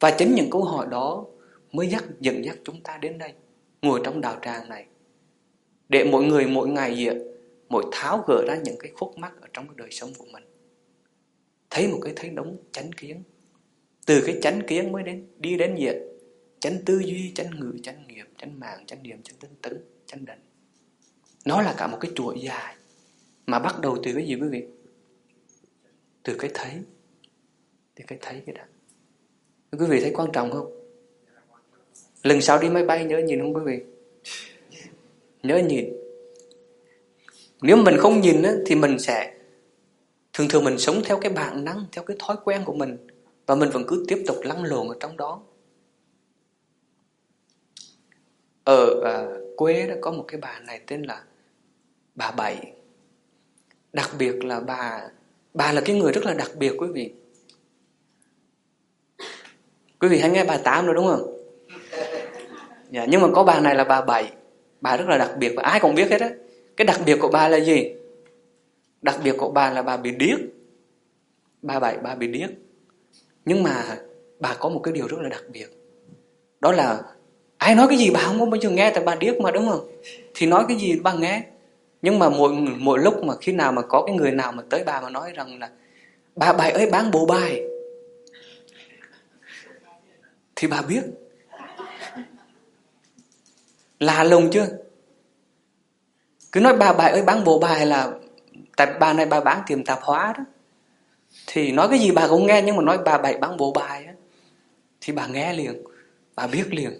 Và chính những câu hỏi đó mới dắt, dẫn dắt chúng ta đến đây, ngồi trong đạo tràng này, để mỗi người mỗi ngày gì mỗi tháo gỡ ra những cái khúc mắc ở trong cái đời sống của mình. Thấy một cái thấy đúng chánh kiến. Từ cái chánh kiến mới đến, đi đến diện chánh tư duy, chánh ngữ, chánh nghiệp chánh mạng, chánh niệm, chánh tinh tấn chánh định. Nó là cả một cái chuỗi dài mà bắt đầu từ cái gì quý vị? Từ cái thấy. Từ cái thấy cái đó. Quý vị thấy quan trọng không? Lần sau đi máy bay nhớ nhìn không quý vị? Nhớ nhìn. Nếu mình không nhìn á, thì mình sẽ thường thường mình sống theo cái bản năng theo cái thói quen của mình và mình vẫn cứ tiếp tục lăn lộn ở trong đó. Ở à, quê đó có một cái bà này tên là bà bảy đặc biệt là bà bà là cái người rất là đặc biệt quý vị. Quý vị hay nghe bà tám rồi đúng không? Dạ, nhưng mà có bà này là bà bảy. Bà rất là đặc biệt và ai cũng biết hết á. Cái đặc biệt của bà là gì? Đặc biệt của bà là bà bị điếc. Bà bảy bà bị điếc. Nhưng mà bà có một cái điều rất là đặc biệt. Đó là ai nói cái gì bà không có bao giờ nghe tại bà điếc mà đúng không? Thì nói cái gì bà nghe? Nhưng mà mỗi mỗi lúc mà khi nào mà có cái người nào mà tới bà mà nói rằng là, bà bài ơi, bán bộ bài. Thì bà biết. Là lùng chưa cứ nói bà bài ơi, bán bộ bài là tại bà này bà bán tiệm tạp hóa đó. Thì nói cái gì bà cũng nghe, nhưng mà nói bà bảy bán bộ bài á, thì bà nghe liền, bà biết liền.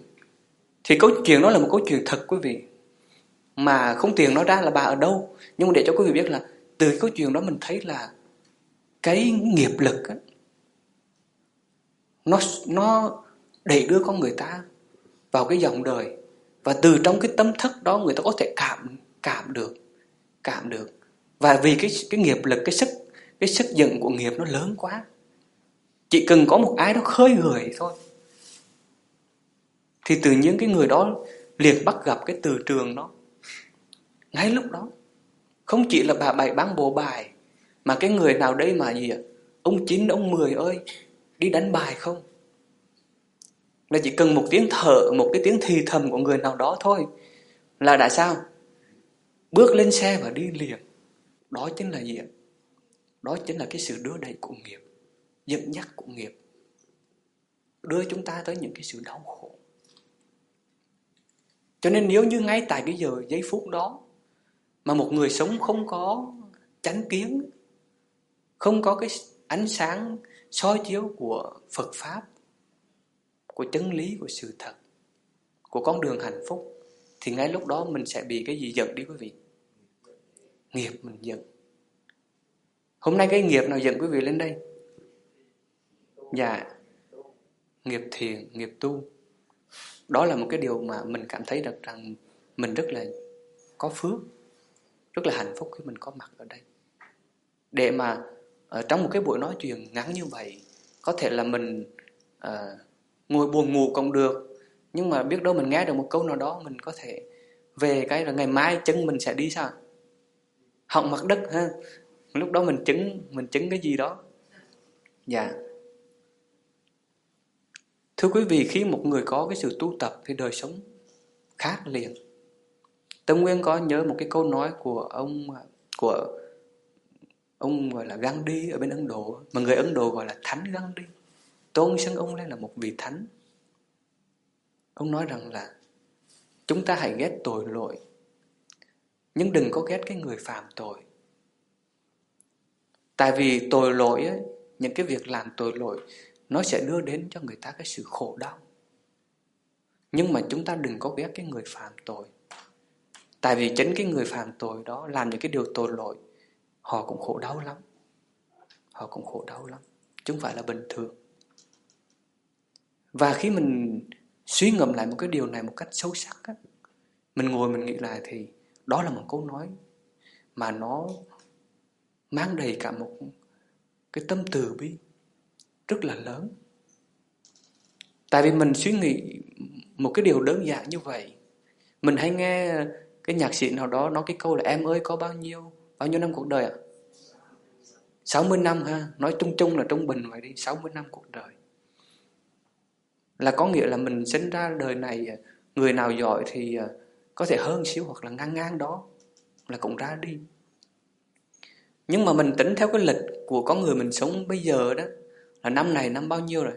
Thì câu chuyện đó là một câu chuyện thật quý vị mà không tiền nó ra là bà ở đâu. Nhưng mà để cho quý vị biết là từ câu chuyện đó mình thấy là cái nghiệp lực á, nó nó đẩy đưa con người ta vào cái dòng đời. Và từ trong cái tâm thức đó người ta có thể cảm cảm được cảm được. Và vì cái cái nghiệp lực, cái sức cái sức dựng của nghiệp nó lớn quá, chỉ cần có một ai đó khơi gợi thôi, thì tự nhiên cái người đó liền bắt gặp cái từ trường đó ngay lúc đó, không chỉ là bà bảy bán bộ bài, mà cái người nào đây mà gì ạ? Ông chín, ông mười ơi, đi đánh bài không? Là chỉ cần một tiếng thở, một cái tiếng thì thầm của người nào đó thôi. Là đã sao? Bước lên xe và đi liền. Đó chính là gì ạ? Đó chính là cái sự đưa đẩy của nghiệp, dẫn dắt của nghiệp. Đưa chúng ta tới những cái sự đau khổ. Cho nên nếu như ngay tại cái giờ, giây phút đó mà một người sống không có chánh kiến, không có cái ánh sáng soi chiếu của Phật Pháp, của chân lý, của sự thật, của con đường hạnh phúc, thì ngay lúc đó mình sẽ bị cái gì giận đi quý vị? Nghiệp mình giận. Hôm nay cái nghiệp nào giận quý vị lên đây? Dạ nghiệp thiền, nghiệp tu. Đó là một cái điều mà mình cảm thấy được rằng mình rất là có phước rất là hạnh phúc khi mình có mặt ở đây. Để mà ở trong một cái buổi nói chuyện ngắn như vậy có thể là mình à, ngồi buồn ngủ cũng được. Nhưng mà biết đâu mình nghe được một câu nào đó mình có thể về cái là ngày mai chân mình sẽ đi sao? Họng mặt đất ha? Lúc đó mình chứng mình chứng cái gì đó. Dạ. Thưa quý vị khi một người có cái sự tu tập thì đời sống khác liền tâm nguyên có nhớ một cái câu nói của ông của ông gọi là Gandhi ở bên Ấn Độ mà người Ấn Độ gọi là thánh Gandhi tôn xưng ông lên là một vị thánh ông nói rằng là chúng ta hãy ghét tội lỗi nhưng đừng có ghét cái người phạm tội Tại vì tội lỗi ấy, những cái việc làm tội lỗi nó sẽ đưa đến cho người ta cái sự khổ đau. Nhưng mà chúng ta đừng có ghét cái người phạm tội. Tại vì chính cái người phạm tội đó làm những cái điều tội lỗi, họ cũng khổ đau lắm. Họ cũng khổ đau lắm. Chúng phải là bình thường. Và khi mình suy ngẫm lại một cái điều này một cách sâu sắc á, mình ngồi mình nghĩ lại thì đó là một câu nói mà nó mang đầy cả một cái tâm từ bi rất là lớn. Tại vì mình suy nghĩ một cái điều đơn giản như vậy. Mình hay nghe cái nhạc sĩ nào đó nói cái câu là em ơi có bao nhiêu, bao nhiêu năm cuộc đời ạ? À? 60 năm ha, nói chung chung là trung bình vậy đi, 60 năm cuộc đời. Là có nghĩa là mình sinh ra đời này à, người nào giỏi thì à, có thể hơn xíu hoặc là ngang ngang đó là cũng ra đi. Nhưng mà mình tính theo cái lịch của con người mình sống bây giờ đó là năm này năm bao nhiêu rồi?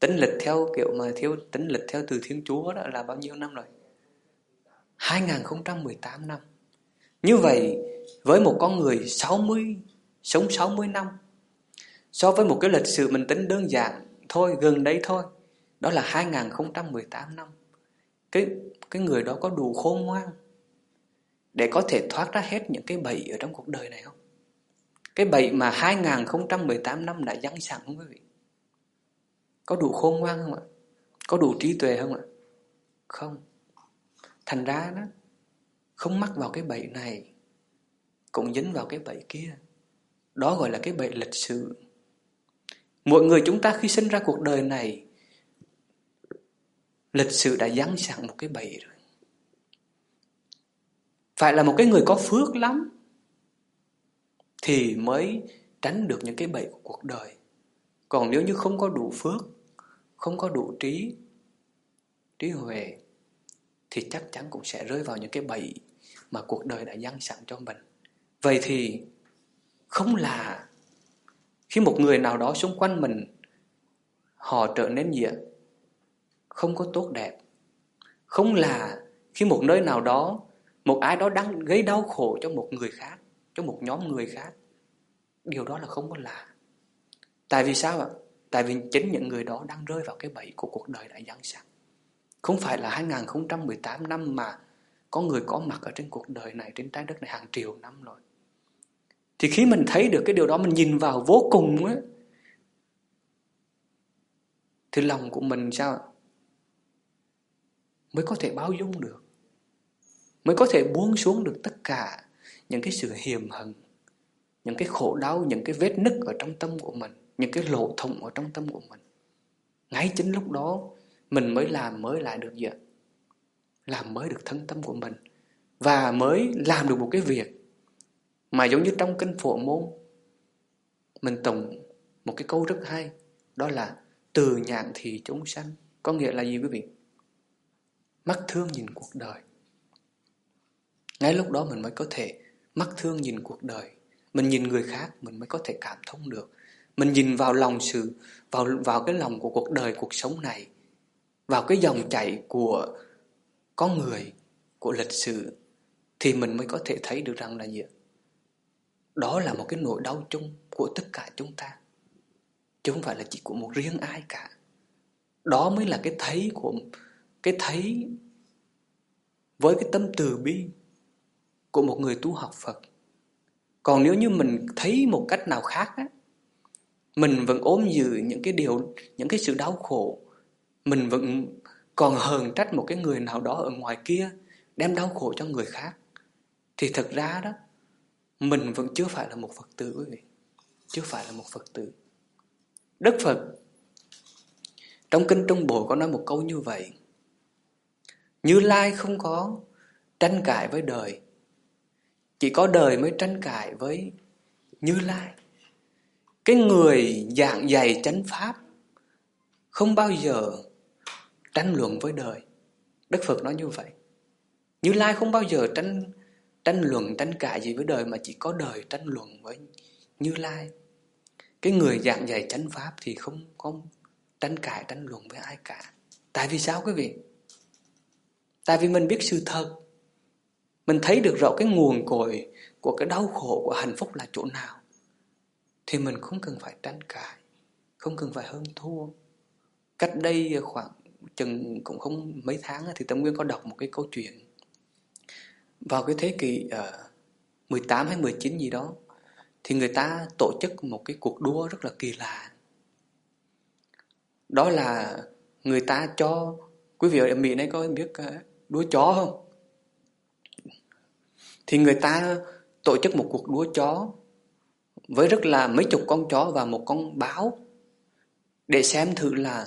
Tính lịch theo kiểu mà thiếu tính lịch theo từ Thiên Chúa đó là bao nhiêu năm rồi? 2018 năm. Như vậy, với một con người 60 sống 60 năm, so với một cái lịch sử mình tính đơn giản thôi, gần đây thôi, đó là 2018 năm. Cái cái người đó có đủ khôn ngoan để có thể thoát ra hết những cái bẫy ở trong cuộc đời này không? Cái bẫy mà 2018 năm đã dăng sẵn quý vị? Có đủ khôn ngoan không ạ? Có đủ trí tuệ không ạ? Không thành ra đó, không mắc vào cái bẫy này, cũng dính vào cái bẫy kia. Đó gọi là cái bẫy lịch sử Mỗi người chúng ta khi sinh ra cuộc đời này, Lịch sử đã dán sẵn một cái bẫy rồi. Phải là một cái người có phước lắm, Thì mới tránh được những cái bẫy của cuộc đời. Còn nếu như không có đủ phước, Không có đủ trí Trí huệ thì chắc chắn cũng sẽ rơi vào những cái bẫy Mà cuộc đời đã dăng sẵn cho mình Vậy thì Không là khi một người nào đó xung quanh mình họ trở nên gì ạ? Không có tốt đẹp. Không là khi một nơi nào đó một ai đó đang gây đau khổ cho một người khác, cho một nhóm người khác. Điều đó là không có là. Tại vì sao ạ? Tại vì chính những người đó đang rơi vào cái bẫy của cuộc đời đã giáng sẵn. Không phải là 2018 năm mà có người có mặt ở trên cuộc đời này, trên trái đất này hàng triệu năm rồi. Thì khi mình thấy được cái điều đó Mình nhìn vào vô cùng á Thì lòng của mình sao Mới có thể bao dung được. Mới có thể buông xuống được tất cả Những cái sự hiềm hận Những cái khổ đau Những cái vết nứt ở trong tâm của mình Những cái lỗ thủng ở trong tâm của mình. Ngay chính lúc đó mình mới làm mới lại được gì ạ? Làm mới được thân tâm của mình. Và mới làm được một cái việc mà giống như trong kinh phổ môn Mình tổng một cái câu rất hay Đó là từ nhạn thì chúng sanh. Có nghĩa là gì quý vị? Mắt thương nhìn cuộc đời. Ngay lúc đó mình mới có thể Mắt thương nhìn cuộc đời. Mình nhìn người khác mình mới có thể cảm thông được. Mình nhìn vào lòng sự Vào vào cái lòng của cuộc đời, cuộc sống này. Vào cái dòng chảy của con người, Của lịch sử, Thì mình mới có thể thấy được rằng là gì đó là một cái nỗi đau chung của tất cả chúng ta. Chứ không phải là chỉ của một riêng ai cả. Đó mới là cái thấy của, Cái thấy Với cái tâm từ bi Của một người tu học Phật. Còn nếu như mình thấy một cách nào khác á, Mình vẫn ôm giữ những cái điều, Những cái sự đau khổ mình vẫn còn hờn trách một cái người nào đó ở ngoài kia, Đem đau khổ cho người khác Thì thật ra đó, mình vẫn chưa phải là một Phật tử, quý vị. Chưa phải là một Phật tử. Đức Phật, trong kinh Trung Bộ có nói một câu như vậy. Như Lai không có tranh cãi với đời. Chỉ có đời mới tranh cãi với Như Lai. Cái người dạng dày chánh pháp không bao giờ tranh luận với đời. Đức Phật nói như vậy. Như Lai không bao giờ tranh tranh luận tranh cãi gì với đời mà chỉ có đời tranh luận với Như Lai. Cái người dạng dạy chánh pháp thì không có tranh cãi tranh luận với ai cả. Tại vì sao quý vị? Tại vì mình biết sự thật. Mình thấy được rõ cái nguồn cội của cái đau khổ của hạnh phúc là chỗ nào. thì mình không cần phải tranh cãi, không cần phải hơn thua. Cách đây khoảng chừng cũng không mấy tháng thì Tâm Nguyên có đọc một cái câu chuyện vào cái thế kỷ ờ, uh, 18 hay 19 gì đó thì người ta tổ chức một cái cuộc đua rất là kỳ lạ. Đó là người ta cho quý vị ở Mỹ này có biết uh, đua chó không? Thì người ta tổ chức một cuộc đua chó với rất là mấy chục con chó và một con báo để xem thử là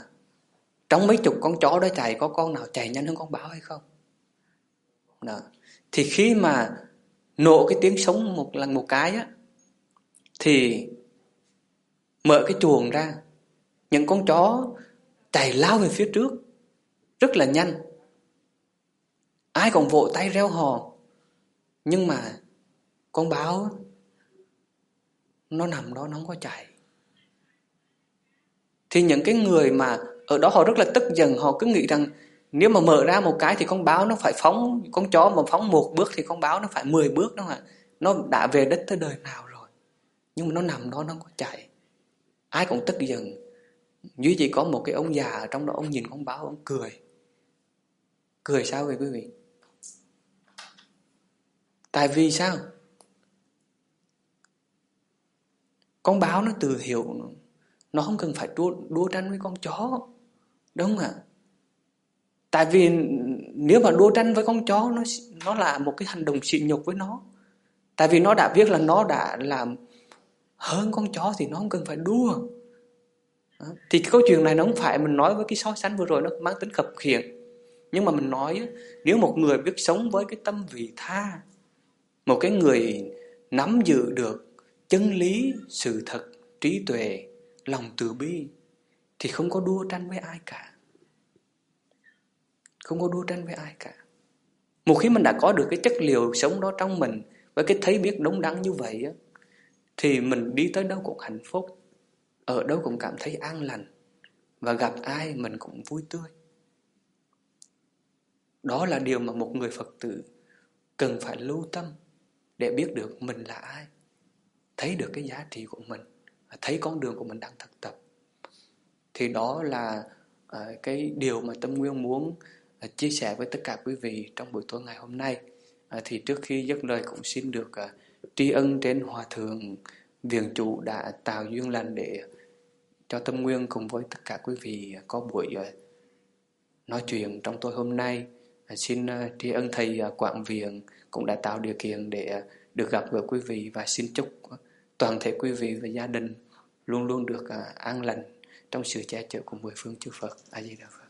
trong mấy chục con chó đó chạy, có con nào chạy nhanh hơn con báo hay không. Đó. Thì khi mà nổ cái tiếng sống một lần một cái á, thì mở cái chuồng ra, những con chó chạy lao về phía trước rất là nhanh ai còn vỗ tay reo hò nhưng mà con báo nó nằm đó, nó không có chạy thì những cái người mà ở đó họ rất là tức giận họ cứ nghĩ rằng nếu mà mở ra một cái thì con báo nó phải phóng con chó mà phóng một bước thì con báo nó phải 10 bước đúng không ạ nó đã về đất tới đời nào rồi? Nhưng mà nó nằm đó nó không có chạy. Ai cũng tức giận. Duy chỉ có một cái ông già ở trong đó ông nhìn con báo ông cười. Cười sao vậy quý vị? Tại vì sao? Con báo nó tự hiểu. Nó không cần phải đua, đua tranh với con chó đúng không ạ. Tại vì nếu mà đua tranh với con chó, nó nó là một cái hành động sỉ nhục với nó. Tại vì nó đã biết là nó đã làm hơn con chó thì nó không cần phải đua. Thì cái câu chuyện này nó không phải mình nói với cái so sánh vừa rồi, nó mang tính khập khiển nhưng mà mình nói nếu một người biết sống với cái tâm vị tha, một cái người nắm giữ được chân lý, sự thật, trí tuệ, lòng từ bi thì không có đua tranh với ai cả. Không có đua tranh với ai cả. Một khi mình đã có được cái chất liệu sống đó trong mình với cái thấy biết đúng đắn như vậy á, thì mình đi tới đâu cũng hạnh phúc, ở đâu cũng cảm thấy an lành và gặp ai mình cũng vui tươi. Đó là điều mà một người phật tử cần phải lưu tâm để biết được mình là ai, thấy được cái giá trị của mình thấy con đường của mình đang thực tập thì đó là uh, cái điều mà tâm nguyên muốn uh, chia sẻ với tất cả quý vị trong buổi tối ngày hôm nay. Uh, thì trước khi dứt lời cũng xin được uh, tri ân trên hòa thượng viền chủ đã tạo duyên lành để cho tâm nguyên cùng với tất cả quý vị có buổi uh, nói chuyện trong tối hôm nay. Uh, xin uh, tri ân thầy uh, quảng viện cũng đã tạo điều kiện để uh, được gặp gỡ quý vị và xin chúc toàn thể quý vị và gia đình luôn luôn được an lành trong sự che chở của mười phương chư Phật. A Di Đà Phật.